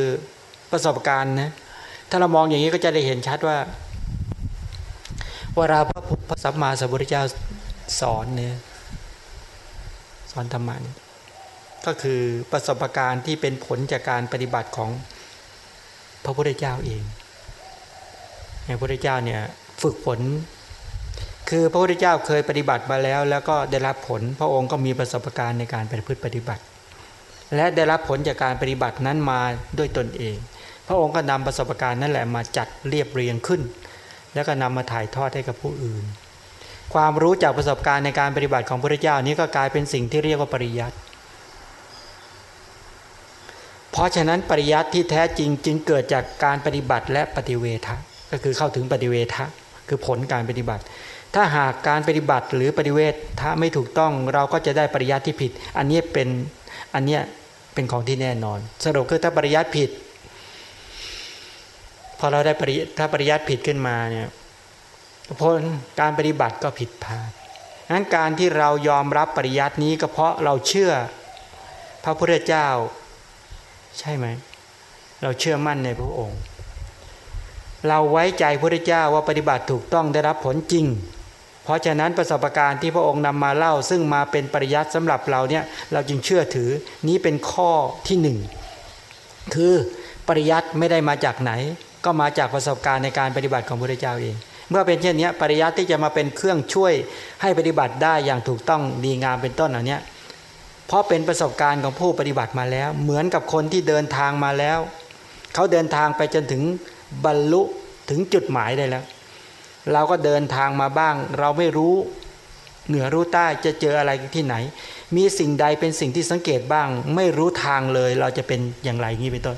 ประสบการณ์นะถ้าเรามองอย่างนี้ก็จะได้เห็นชัดว่าเวลาพระพระสัมมาสัมพุทธเจ้าสอนเนี่ยสอนธรรมะก็คือประสบการณ์ที่เป็นผลจากการปฏิบัติของพระพุทธเจ้าเองพระพุทธเจ้าเนี่ยฝึกฝน คือพระพุทธเจ้าเคยปฏิบัติมาแล้ว แล้วก็ได้รับผล พระองค์ก็มีประสบการณ์ในการปฏิพฤติปฏิบัติ และได้รับผลจากการปฏิบัตินั้นมาด้วยตนเอง พระองค์ก็นำประสบการณ์นั่นแหละมาจัดเรียบเรียงขึ้น แล้วก็นำมาถ่ายทอดให้กับผู้อื่น ความรู้จากประสบการณ์ในการปฏิบัติของพระพุทธเจ้านี้ก็กลายเป็นสิ่งที่เรียกว่าปริยัติเพราะฉะนั้นปริยัติที่แท้จริงจึงเกิดจากการปฏิบัติและปฏิเวทะก็คือเข้าถึงปฏิเวทะคือผลการปฏิบัติ ถ้าหากการปฏิบัติหรือปฏิเวทถ้าไม่ถูกต้องเราก็จะได้ปริยัติที่ผิด อันนี้เป็นอันนี้เป็นของที่แน่นอน สรุปคือถ้าปริยัติผิด พอเราได้ปริถ้าปริยัติผิดขึ้นมาเนี่ยผลการปฏิบัติก็ผิดพลาดนั้นการที่เรายอมรับปริยัตินี้ก็เพราะเราเชื่อพระพุทธเจ้า ใช่ไหม เราเชื่อมั่นในพระองค์ เราไว้ใจพระพุทธเจ้าว่าปฏิบัติถูกต้องได้รับผลจริง เพราะฉะนั้นประสบการณ์ที่พระองค์นำมาเล่า ซึ่งมาเป็นปริยัติสำหรับเราเนี่ยเราจึงเชื่อถือนี้เป็นข้อที่หนึ่งคือปริยัติไม่ได้มาจากไหน ก็มาจากประสบการณ์ในการปฏิบัติของพระเจ้าเอง เมื่อเป็นเช่นนี้ปริยัติที่จะมาเป็นเครื่องช่วยให้ปฏิบัติได้อย่างถูกต้องดีงามเป็นต้นเหล่านี้เพราะเป็นประสบการณ์ของผู้ปฏิบัติมาแล้ว เหมือนกับคนที่เดินทางมาแล้ว เขาเดินทางไปจนถึงบรรลุถึงจุดหมายได้แล้ว เราก็เดินทางมาบ้าง เราไม่รู้เหนือรู้ใต้จะเจออะไรที่ไหน มีสิ่งใดเป็นสิ่งที่สังเกตบ้าง ไม่รู้ทางเลยเราจะเป็นอย่างไรงี้เป็นต้น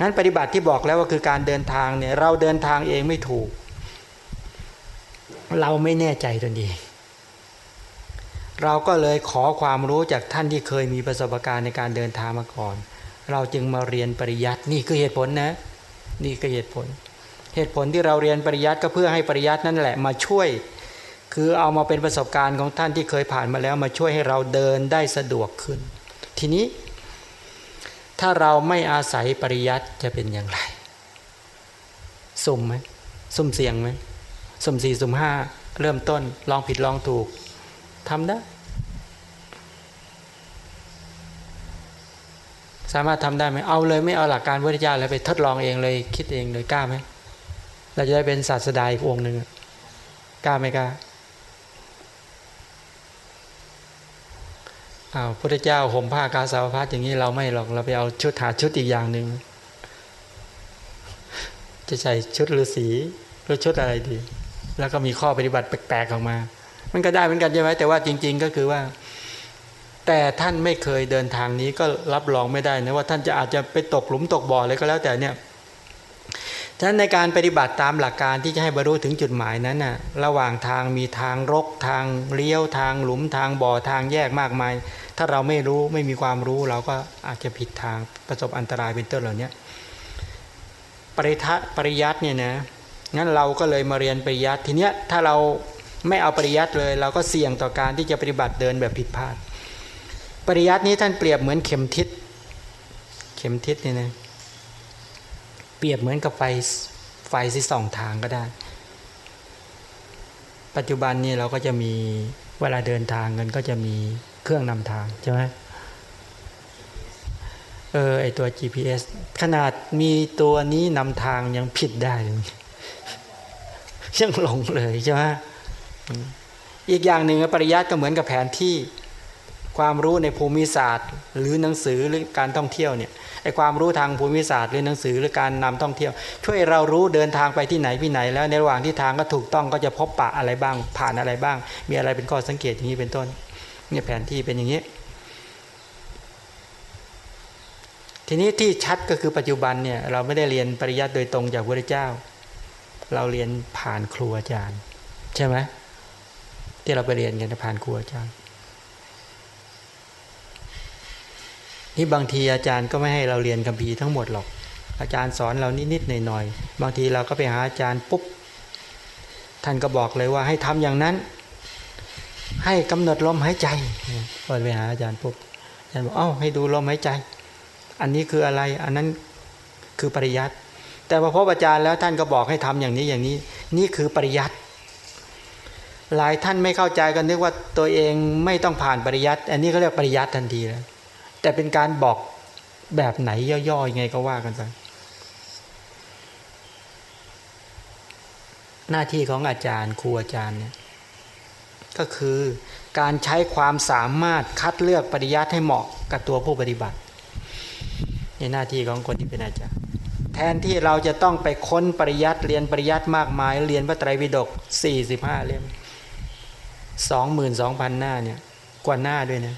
นั้นปฏิบัติที่บอกแล้วว่าคือการเดินทางเนี่ยเราเดินทางเองไม่ถูก เราไม่แน่ใจตนเองเราก็เลยขอความรู้จากท่านที่เคยมีประสบการณ์ในการเดินทางมาก่อน เราจึงมาเรียนปริยัตินี่คือเหตุผลนะ นี่คือเหตุผล เหตุผลที่เราเรียนปริยัติก็เพื่อให้ปริยัตินั่นแหละมาช่วย คือเอามาเป็นประสบการณ์ของท่านที่เคยผ่านมาแล้วมาช่วยให้เราเดินได้สะดวกขึ้น ทีนี้ ถ้าเราไม่อาศัยปริยัติจะเป็นอย่างไร สุ่มไหมสุ่มเสี่ยงไหมสุ่มสี่สุ่มห้าเริ่มต้นลองผิดลองถูกทำได้สามารถทำได้ไหมเอาเลยไม่เอาหลักการพุทธเจ้าแล้วไปทดลองเองเลยคิดเองเลยกล้าไหม เราจะได้เป็นศาสดาอีกองหนึ่งกล้าไหมกล้าอ้าวพุทธเจ้าห่มผ้ากาสาวพัดอย่างนี้เราไม่หรอกเราไปเอาชุดหาชุดอีกอย่างหนึ่งจะใส่ชุดฤาษีหรือชุดอะไรดี แล้วก็มีข้อปฏิบัติแปลกๆออกมา มันก็ได้เหมือนกันใช่ไหมแต่ว่าจริง ๆ ก็คือว่า แต่ท่านไม่เคยเดินทางนี้ก็รับรองไม่ได้นะว่าท่านจะอาจจะไปตกหลุมตกบ่ออะไรก็แล้วแต่เนี่ย ฉะนั้นในการปฏิบัติตามหลักการที่จะให้บรรลุถึงจุดหมายนั้นน่ะระหว่างทางมีทางรกทางเลี้ยวทางหลุมทางบ่อทางแยกมากมาย ถ้าเราไม่รู้ไม่มีความรู้เราก็อาจจะผิดทางประสบอันตรายเป็นต้นเหล่านี้ปริทัปริยัติเนี่ยนะงั้นเราก็เลยมาเรียนปริยัติทีเนี้ยถ้าเราไม่เอาปริยัติเลย เราก็เสี่ยงต่อการที่จะปฏิบัติเดินแบบผิดพลาด ปริยัตินี้ท่านเปรียบเหมือนเข็มทิศเข็มทิศนี่นะ รียบเหมือนกับไฟไฟที่ส่องทางก็ได้ ปัจจุบันนี้เราก็จะมีเวลาเดินทางกันก็จะมีเครื่องนำทางใช่ไหมเออไอตัว GPS ขนาดมีตัวนี้นำทางยังผิดได้เลยยังหลงเลยใช่ไหมอีกอย่างหนึ่งปริยัติก็เหมือนกับแผนที่ความรู้ในภูมิศาสตร์ หรือหนังสือหรือการท่องเที่ยวเนี่ย ไอความรู้ทางภูมิศาสตร์หรือหนังสือหรือการนำท่องเที่ยว ช่วยเรารู้เดินทางไปที่ไหนที่ไหน แล้วในระหว่างที่ทางก็ถูกต้องก็จะพบปะอะไรบ้าง ผ่านอะไรบ้าง มีอะไรเป็นข้อสังเกตอย่างนี้เป็นต้นเนี่ยแผนที่เป็นอย่างนี้ ทีนี้ที่ชัดก็คือปัจจุบันเนี่ยเราไม่ได้เรียนปริยัติโดยตรงจากพระเจ้า เราเรียนผ่านครูอาจารย์ ใช่ไหมที่เราไปเรียนกันผ่านครูอาจารย์ นี่บางทีอาจารย์ก็ไม่ให้เราเรียนคัมภีร์ทั้งหมดหรอก อาจารย์สอนเรานิดๆหน่อยๆบางทีเราก็ไปหาอาจารย์ปุ๊บท่านก็บอกเลยว่าให้ทำอย่างนั้น ให้กำหนดลมหายใจพอไปหาอาจารย์ปุ๊บอาจารย์บอกเอ้าให้ดูลมหายใจ อันนี้คืออะไรอันนั้นคือปริยัติแต่พอพบอาจารย์แล้วท่านก็บอกให้ทำอย่างนี้อย่างนี้ นี่คือปริยัติหลายท่านไม่เข้าใจกันนึกว่าตัวเองไม่ต้องผ่านปริยัติอันนี้เขาเรียกปริยัติทันทีแล้ว แต่เป็นการบอกแบบไหนย่อยๆยังไงก็ว่ากันไปหน้าที่ของอาจารย์ครูอาจารย์เนี่ยก็คือการใช้ความสามารถคัดเลือกปริยัติให้เหมาะกับตัวผู้ปฏิบัติในหน้าที่ของคนที่เป็นอาจารย์ แทนที่เราจะต้องไปค้นปริยัติเรียนปริยัติมากมาย เรียนพระไตรปิฎก45 เล่ม22,000 หน้าเนี่ยกว่าหน้าด้วยนะ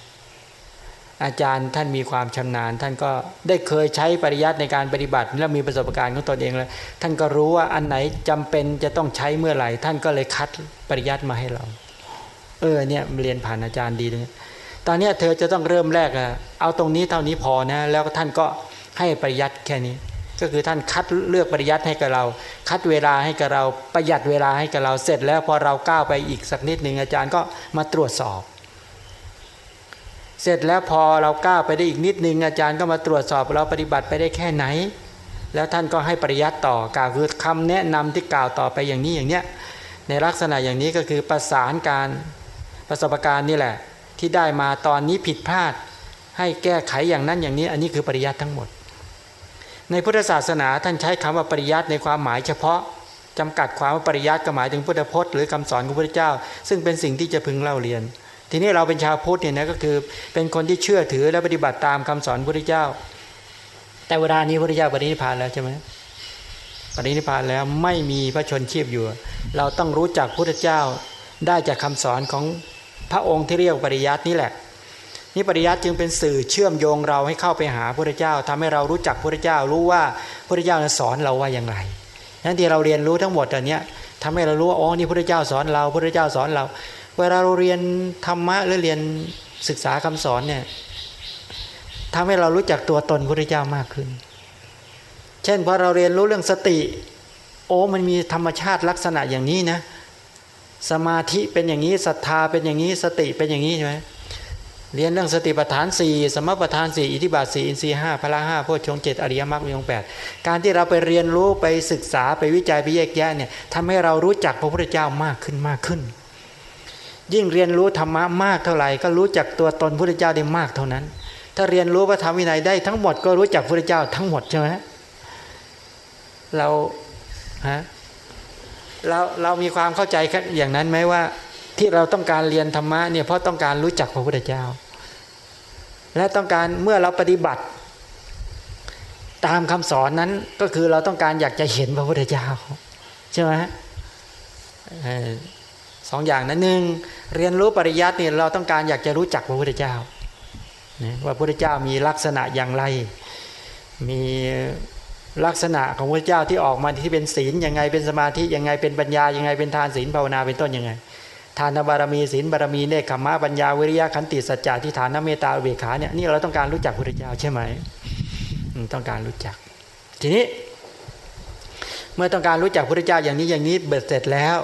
อาจารย์ท่านมีความชำนาญ ท่านก็ได้เคยใช้ปริยัติในการปฏิบัติและมีประสบการณ์ของตนเองแล้วท่านก็รู้ว่าอันไหนจำเป็นจะต้องใช้เมื่อไหร่ ท่านก็เลยคัดปริยัติมาให้เรา เออเนี่ยเรียนผ่านอาจารย์ดีเลยตอนนี้เธอจะต้องเริ่มแรกอะเอาตรงนี้เท่านี้พอนะแล้วท่านก็ให้ปริยัติแค่นี้ ก็คือท่านคัดเลือกปริยัติให้กับเรา คัดเวลาให้กับเราประหยัดเวลาให้กับเราเสร็จแล้วพอเราก้าวไปอีกสักนิดหนึ่งอาจารย์ก็มาตรวจสอบ เสร็จแล้วพอเราก้าวไปได้อีกนิดนึง อาจารย์ก็มาตรวจสอบเราปฏิบัติไปได้แค่ไหน แล้วท่านก็ให้ปริยัติต่อกล่าวคือคำแนะนำที่กล่าวต่อไปอย่างนี้อย่างเนี้ยในลักษณะอย่างนี้ก็คือประสานการประสบการณ์นี่แหละ ที่ได้มาตอนนี้ผิดพลาด ให้แก้ไขอย่างนั้นอย่างนี้ อันนี้คือปริยัติทั้งหมด ในพุทธศาสนาท่านใช้คำว่าปริยัติในความหมายเฉพาะจำกัดความว่าปริยัติก็หมายถึงพุทธพจน์หรือคำสอนของพระเจ้า ซึ่งเป็นสิ่งที่จะพึงเล่าเรียน ทีนี้เราเป็นชาวพุทธเนี่ยนะก็คือเป็นคนที่เชื่อถือและปฏิบัติตามคำสอนพระพุทธเจ้า แต่เวลานี้พระพุทธเจ้าปรินิพานแล้วใช่ไหมปรินิพานแล้วไม่มีพระชนชีพอยู่ เราต้องรู้จักพระพุทธเจ้าได้จากคำสอนของพระองค์ที่เรียกปริยัตินี่แหละนี่ปริยัติจึงเป็นสื่อเชื่อมโยงเราให้เข้าไปหาพระพุทธเจ้าทำให้เรารู้จักพระพุทธเจ้า รู้ว่าพระพุทธเจ้าสอนเราว่าอย่างไรนั้นที่เราเรียนรู้ทั้งหมดอันนี้ทำให้เรารู้ว่าอ๋อนี่พระพุทธเจ้าสอนเราพระพุทธเจ้าสอนเรา เวลาเราเรียนธรรมะหรือเรียนศึกษาคำสอนเนี่ยทำให้เรารู้จักตัวตนพระเจ้ามากขึ้น เช่นพอเราเรียนรู้เรื่องสติ โอ้มันมีธรรมชาติลักษณะอย่างนี้นะ สมาธิเป็นอย่างนี้ศรัทธาเป็นอย่างนี้สติเป็นอย่างนี้ใช่ไหมเรียนเรื่องสติปัฏฐานสี่สมปัฏฐานสี่อิทิบาทสี่อินทรีห้าพละห้าพชงเจ็ดอริยมรรคมีองแปดการที่เราไปเรียนรู้ไปศึกษาไปวิจัยไปแยกแยะเนี่ยทำให้เรารู้จักพระพุทธเจ้ามากขึ้นมากขึ้น ยิ่งเรียนรู้ธรรมะมากเท่าไหร่ก็รู้จักตัวตนพระเจ้าได้มากเท่านั้น ถ้าเรียนรู้พระธรรมวินัยได้ทั้งหมดก็รู้จักพระเจ้าทั้งหมดใช่ไหมเราฮะเราเรามีความเข้าใจอย่างนั้นไหมว่า ที่เราต้องการเรียนธรรมะเนี่ยเพราะต้องการรู้จักพระพุทธเจ้า และต้องการเมื่อเราปฏิบัติ ตามคำสอนนั้นก็คือเราต้องการอยากจะเห็นพระพุทธเจ้าใช่ไหม สองอย่างนั้นหนึ่งเรียนรู้ปริยัติเนี่ยเราต้องการอยากจะรู้จักพระพุทธเจ้าว่าพระพุทธเจ้ามีลักษณะอย่างไร มีลักษณะของพระเจ้าที่ออกมาที่เป็นศีลยังไงเป็นสมาธิยังไงเป็นปัญญายังไงเป็นทานศีลภาวนาเป็นต้นยังไง ทานบารมีศีลบารมีเนคขมะปัญญาวิริยะขันติสัจจะที่ฐานเมตตาเบขาเนี่ยนี่เราต้องการรู้จักพระพุทธเจ้าใช่ไหมต้องการรู้จัก ทีนี้ เมื่อต้องการรู้จักพระพุทธเจ้าอย่างนี้อย่างนี้เบ็ดเสร็จแล้ว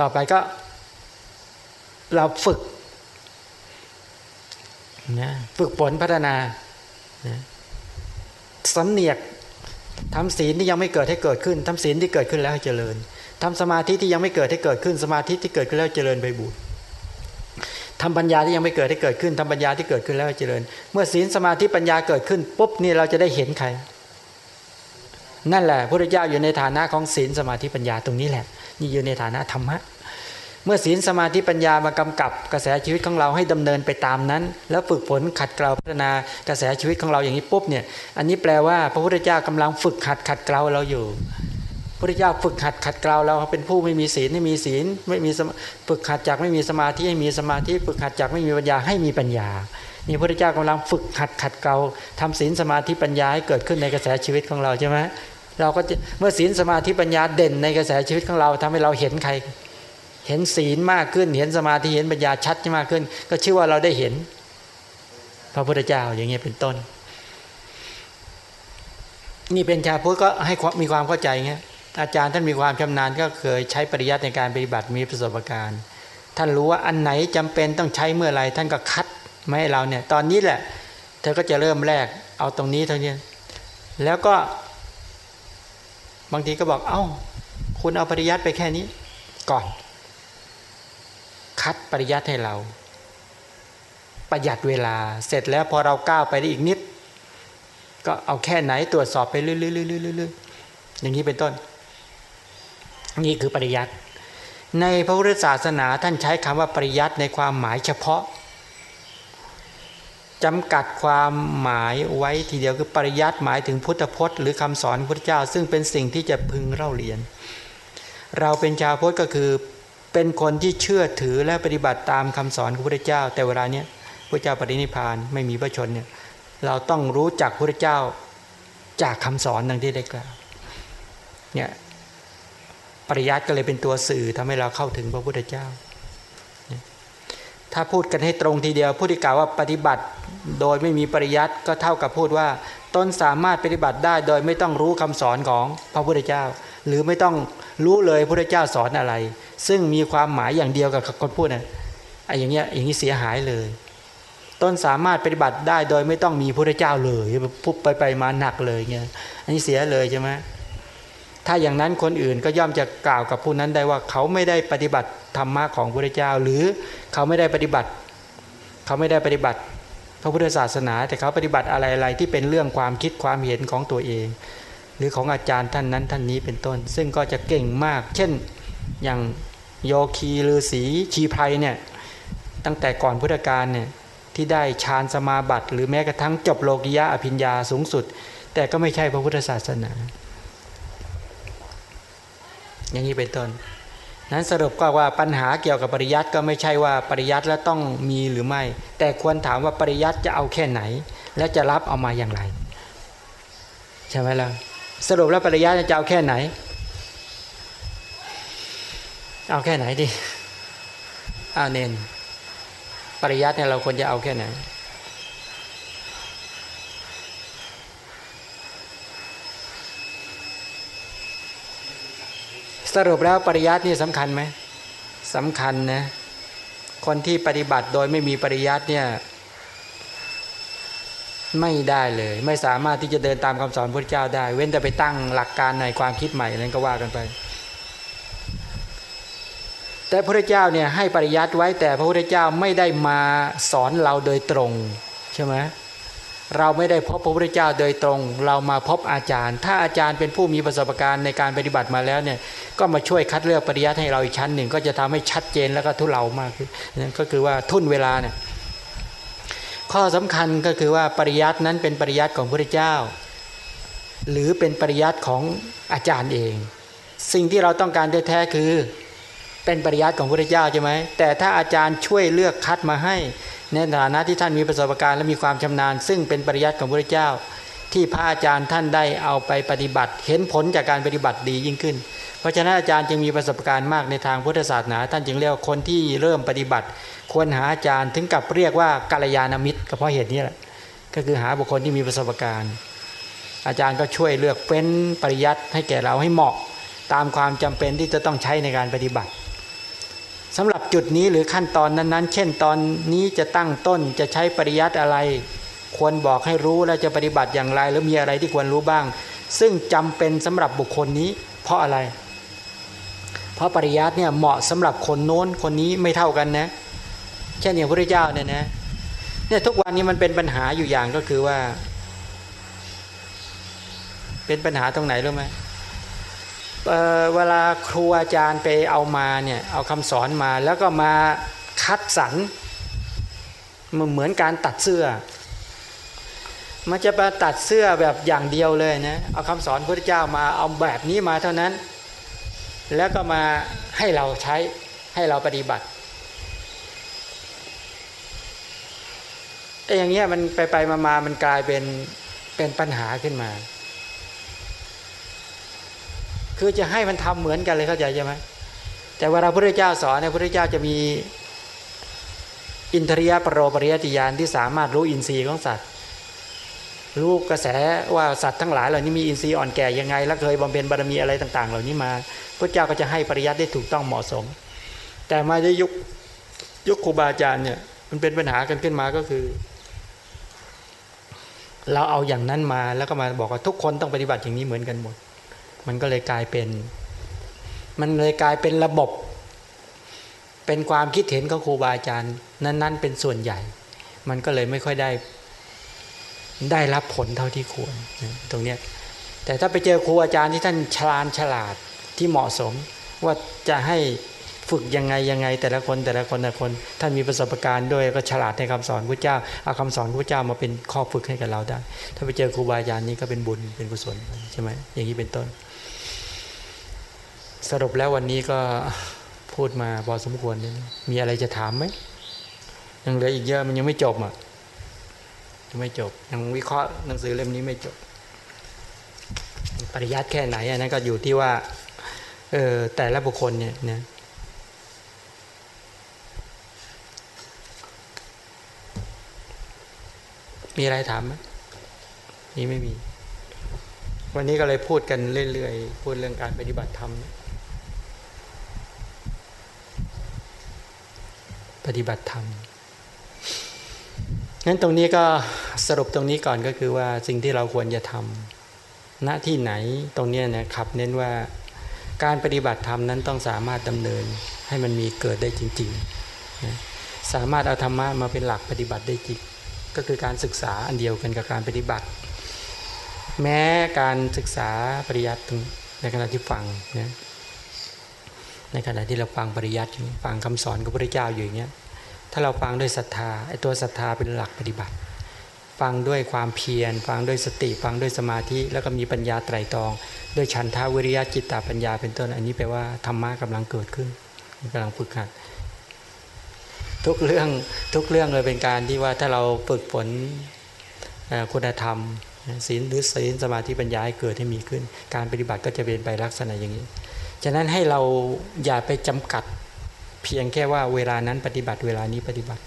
ต่อไปก็ เราฝึกนะฝึกฝนพัฒนานะสำเนียกทำศีลที่ยังไม่เกิดให้เกิดขึ้นทำศีลที่เกิดขึ้นแล้วให้เจริญทำสมาธิที่ยังไม่เกิดให้เกิดขึ้น สมาธิที่เกิดขึ้นแล้วเจริญไปบุญทำปัญญาที่ยังไม่เกิดให้เกิดขึ้นทำปัญญาที่เกิดขึ้นแล้วเจริญ เมื่อศีลสมาธิปัญญาเกิดขึ้นปุ๊บนี่เราจะได้เห็นใคร นั่นแหละพระพุทธเจ้าอยู่ในฐานะของศีลสมาธิปัญญาตรงนี้แหละ นี่อยู่ในฐานะธรรมะ เมื่อศีลสมาธิปัญญามากำกับกระแสชีวิตของเราให้ดำเนินไปตามนั้น แล้วฝึกฝนขัดเกลาพัฒนากระแสชีวิตของเราอย่างนี้ปุ๊บเนี่ยอันนี้แปลว่าพระพุทธเจ้ากำลังฝึกขัดขัดเกลาเราอยู่พระพุทธเจ้าฝึกขัดขัดเกลาเราเป็นผู้ไม่มีศีลไม่มีศีลไม่มีฝึกขัดจากไม่มีสมาธิให้มีสมาธิฝึกขัดจากไม่มีปัญญาให้มีปัญญานี่พระพุทธเจ้ากำลังฝึกขัดขัดเกลาทำศีลสมาธิปัญญาให้เกิดขึ้นในกระแสชีวิตของเราใช่ไหมเราก็เมื่อศีลสมาธิปัญญาเด่นในกระแสชีวิตของเราทำให้เราเห็นใคร เห็นศีลมากขึ้น เห็นสมาธิเห็นปัญญาชัดมากขึ้น ก็ชื่อว่าเราได้เห็น พระพุทธเจ้าอย่างเงี้ยเป็นต้น นี่เป็นชาพุทธก็ให้มีความเข้าใจเงี้ยอาจารย์ท่านมีความชำนาญก็เคยใช้ปริยัติในการปฏิบัติมีประสบการณ์ ท่านรู้ว่าอันไหนจำเป็นต้องใช้เมื่อไรท่านก็คัดมาให้เราเนี่ย ตอนนี้แหละ เธอก็จะเริ่มแรก เอาตรงนี้เท่านี้ แล้วก็ บางทีก็บอกเอา้า คุณเอาปริยัติไปแค่นี้ ก่อน คัดปริยัติให้เรา ประหยัดเวลา เสร็จแล้วพอเราก้าวไปได้อีกนิด ก็เอาแค่ไหนตรวจสอบไปเรื่อยๆๆๆอย่างนี้เป็นต้น นี่คือปริยัติในพระพุทธศาสนาท่านใช้คำว่าปริยัติในความหมายเฉพาะจำกัดความหมายไว้ทีเดียวคือปริยัติหมายถึงพุทธพจน์หรือคำสอนพระเจ้า ซึ่งเป็นสิ่งที่จะพึงเล่าเรียน เราเป็นชาวพุทธก็คือ เป็นคนที่เชื่อถือและปฏิบัติตามคำสอนของพระเจ้า แต่เวลาเนี้ยพระเจ้าปรินิพานไม่มีพระชนเนี่ยเราต้องรู้จักพระเจ้าจากคำสอนดังที่ได้กล่าวเนี่ยปริยัติก็เลยเป็นตัวสื่อทำให้เราเข้าถึงพระพุทธเจ้า ถ้าพูดกันให้ตรงทีเดียวผู้ที่กล่าวว่าปฏิบัติโดยไม่มีปริยัติก็เท่ากับพูดว่าตนสามารถปฏิบัติได้โดยไม่ต้องรู้คำสอนของพระพุทธเจ้า หรือไม่ต้องรู้เลยพระพุทธเจ้าสอนอะไร ซึ่งมีความหมายอย่างเดียวกับคนพูดนะไอ้อย่างเงี้ยอย่างนี้เสียหายเลย ต้นสามารถปฏิบัติได้โดยไม่ต้องมีพระเจ้าเลยพุบไปไปมาหนักเลยเงี้ยอันนี้เสียเลยใช่ไหมถ้าอย่างนั้นคนอื่นก็ย่อมจะกล่าวกับผู้นั้นได้ว่าเขาไม่ได้ปฏิบัติธรรมะของพระเจ้า หรือเขาไม่ได้ปฏิบัติ เขาไม่ได้ปฏิบัติพระพุทธศาสนา แต่เขาปฏิบัติอะไรๆที่เป็นเรื่องความคิดความเห็นของตัวเอง หรือของอาจารย์ท่านนั้นท่านนี้เป็นต้น ซึ่งก็จะเก่งมาก เช่นอย่าง โยคีฤาษีชีไพรเนี่ยตั้งแต่ก่อนพุทธกาลเนี่ยที่ได้ฌานสมาบัติ หรือแม้กระทั่งจบโลกิยะอภิญญาสูงสุด แต่ก็ไม่ใช่พระพุทธศาสนา อย่างนี้เป็นต้นนั้นสรุปก็ว่าปัญหาเกี่ยวกับปริยัติก็ไม่ใช่ว่าปริยัติแล้วต้องมีหรือไม่ แต่ควรถามว่าปริยัติจะเอาแค่ไหน และจะรับเอามาอย่างไร ใช่ไหมล่ะสรุปแล้วปริยัติจะเอาแค่ไหน เอาแค่ไหนดิอาเนนปริยัติเนี่ยเราควรจะเอาแค่ไหนสรุปแล้วปริยัตินี่สำคัญไหมสำคัญนะคนที่ปฏิบัติโดยไม่มีปริยัติเนี่ยไม่ได้เลย ไม่สามารถที่จะเดินตามคำสอนพระเจ้าได้ เว้นแต่ไปตั้งหลักการในความคิดใหม่นั้นก็ว่ากันไป แต่พระเจ้าเนี่ยให้ปริยัติไว้แต่พระพุทธเจ้าไม่ได้มาสอนเราโดยตรงใช่ไหมเราไม่ได้พบพระพุทธเจ้าโดยตรง เรามาพบอาจารย์ ถ้าอาจารย์เป็นผู้มีประสบการณ์ในการปฏิบัติมาแล้วเนี่ยก็มาช่วยคัดเลือกปริยัติให้เราอีกชั้นหนึ่ง ก็จะทำให้ชัดเจนแล้วก็ทุเลามากขึ้นนั่นก็คือว่าทุ่นเวลาเนี่ยข้อสำคัญก็คือว่าปริยัตินั้นเป็นปริยัติของพระพุทธเจ้า หรือเป็นปริยัติของอาจารย์เอง สิ่งที่เราต้องการแท้ๆคือ เป็นปริยัติของพระเจ้าใช่ไหมแต่ถ้าอาจารย์ช่วยเลือกคัดมาให้ในฐานะที่ท่านมีประสบการณ์และมีความชำนาญ ซึ่งเป็นปริยัติของพระเจ้า ที่พระอาจารย์ท่านได้เอาไปปฏิบัติ เห็นผลจากการปฏิบัติดียิ่งขึ้น เพราะฉะนั้นอาจารย์จึงมีประสบการณ์มากในทางพุทธศาสนา ท่านจึงเรียกว่าคนที่เริ่มปฏิบัติ ควรหาอาจารย์ถึงกับเรียกว่ากัลยาณมิตรก็เพราะเหตุนี้แหละก็คือหาบุคคลที่มีประสบการณ์ อาจารย์ก็ช่วยเลือกเฟ้นปริยัติให้แก่เราให้เหมาะ ตามความจำเป็นที่จะต้องใช้ในการปฏิบัติ สำหรับจุดนี้หรือขั้นตอนนั้น ๆ เช่น ตอนนี้จะตั้งต้นจะใช้ปริยัติอะไร ควรบอกให้รู้และจะปฏิบัติอย่างไรแล้วมีอะไรที่ควรรู้บ้าง ซึ่งจำเป็นสำหรับบุคคลนี้ เพราะอะไร เพราะปริยัติเนี่ยเหมาะสำหรับคนโน้นคนนี้ไม่เท่ากันนะ เช่นอย่างพระเจ้าเนี่ยนะเนี่ยทุกวันนี้มันเป็นปัญหาอยู่อย่างก็คือว่า เป็นปัญหาตรงไหนรู้ไหม เเวลาครูอาจารย์ไปเอามาเนี่ยเอาคำสอนมาแล้วก็มาคัดสรรมันเหมือนการตัดเสื้อ มันจะมาตัดเสื้อแบบอย่างเดียวเลยนะเอาคำสอนพระเจ้ามาเอาแบบนี้มาเท่านั้น แล้วก็มาให้เราใช้ให้เราปฏิบัติไอ้อย่างเงี้ยมันไปไปมามามันกลายเป็นเป็นปัญหาขึ้นมา คือจะให้มันทำเหมือนกันเลยเข้าใจใช่ไหมแต่เวลาพระพุทธเจ้าสอนเนี่ยพระพุทธเจ้าจะมีอินทรียปรโรปริยติยานที่สามารถรู้อินทรีย์ของสัตว์ รู้กระแสว่าสัตว์ทั้งหลายเหล่านี้มีอินทรีย์อ่อนแก่ยังไง และเคยบำเพ็ญบารมีอะไรต่าง ๆ เหล่านี้มาพระเจ้าก็จะให้ปริยัติได้ถูกต้องเหมาะสม แต่มาในยุคยุคครูบาอาจารย์เนี่ยมันเป็นปัญหากันขึ้นมาก็คือ เราเอาอย่างนั้นมาแล้วก็มาบอกว่าทุกคนต้องปฏิบัติอย่างนี้เหมือนกันหมด มันก็เลยกลายเป็น มันเลยกลายเป็นระบบ เป็นความคิดเห็นของครูบาอาจารย์ นั้น ๆ เป็นส่วนใหญ่ มันก็เลยไม่ค่อยได้ ได้รับผลเท่าที่ควรตรงเนี้ยแต่ถ้าไปเจอครูอาจารย์ที่ท่านฉลาดฉลาดที่เหมาะสม ว่าจะให้ ฝึกยังไงยังไงแต่ละคนแต่ละคนแต่ละคน ท่านมีประสบการณ์ด้วยก็ฉลาดในคำสอนพระเจ้าเอาคำสอนพระเจ้ามาเป็นข้อฝึกให้กับเราได้ ถ้าไปเจอครูบาอาจารย์นี้ก็เป็นบุญเป็นกุศลใช่ไหมอย่างนี้เป็นต้น สรุปแล้ววันนี้ก็พูดมาพอสมควรนี่มีอะไรจะถามไหมยังเหลืออีกเยอะมันยังไม่จบอะยังไม่จบยังวิเคราะห์หนังสือเล่มนี้ไม่จบ ปริยัติแค่ไหนอันนั้นก็อยู่ที่ว่าเออแต่ละบุคคลเนี่ยนะ มีอะไรถามไหมนี่ไม่มี วันนี้ก็เลยพูดกันเรื่อยๆ พูดเรื่องการปฏิบัติธรรม ปฏิบัติธรรมงั้นตรงนี้ก็สรุปตรงนี้ก่อนก็คือว่าสิ่งที่เราควรจะทำณที่ไหนตรงนี้นะครับเน้นว่าการปฏิบัติธรรมนั้นต้องสามารถดำเนินให้มันมีเกิดได้จริงๆ สามารถเอาธรรมะมาเป็นหลักปฏิบัติได้จริง ก็คือการศึกษาอันเดียวกันกับการปฏิบัติ แม้การศึกษาปริยัติในขณะที่ฟังนะในขณะที่เราฟังปริยัติฟังคำสอนของพระเจ้าอยู่อย่างเงี้ยถ้าเราฟังด้วยศรัทธาไอ้ตัวศรัทธาเป็นหลักปฏิบัติ ฟังด้วยความเพียร ฟังด้วยสติ ฟังด้วยสมาธิแล้วก็มีปัญญาไตรตรอง ด้วยฉันทาวิริยะจิตตาปัญญาเป็นต้นอันนี้แปลว่าธรรมะกำลังเกิดขึ้นกำลังฝึกหัด ทุกเรื่องทุกเรื่องเลยเป็นการที่ว่าถ้าเราฝึกฝนคุณธรรมศีลหรือศีลสมาธิปัญญาให้เกิดให้มีขึ้น การปฏิบัติก็จะเป็นไปลักษณะอย่างนี้ ฉะนั้นให้เราอย่าไปจำกัดเพียงแค่ว่าเวลานั้นปฏิบัติเวลานี้ปฏิบัติ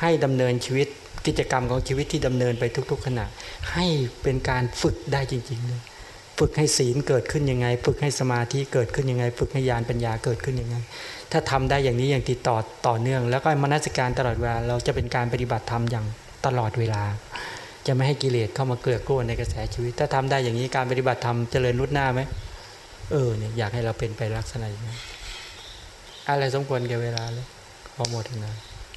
ให้ดำเนินชีวิตกิจกรรมของชีวิตที่ดำเนินไปทุก ๆ ขณะ ให้เป็นการฝึกได้จริงๆเลยฝึกให้ศีลเกิดขึ้นยังไง ฝึกให้สมาธิเกิดขึ้นยังไง ฝึกให้ญาณปัญญาเกิดขึ้นยังไง ถ้าทำได้อย่างนี้อย่างติดต่อต่อเนื่อง แล้วก็มนสิการตลอดเวลาเราจะเป็นการปฏิบัติธรรมอย่างตลอดเวลา จะไม่ให้กิเลสเข้ามาเกลือกล้วในกระแสชีวิต ถ้าทำได้อย่างนี้การปฏิบัติธรรมเจริญรุดหน้าไหมเออเนี่ยอยากให้เราเป็นไปลักษณะอย่างนี้อะไรสมควรแก่เวลาเลยขอหมดนะ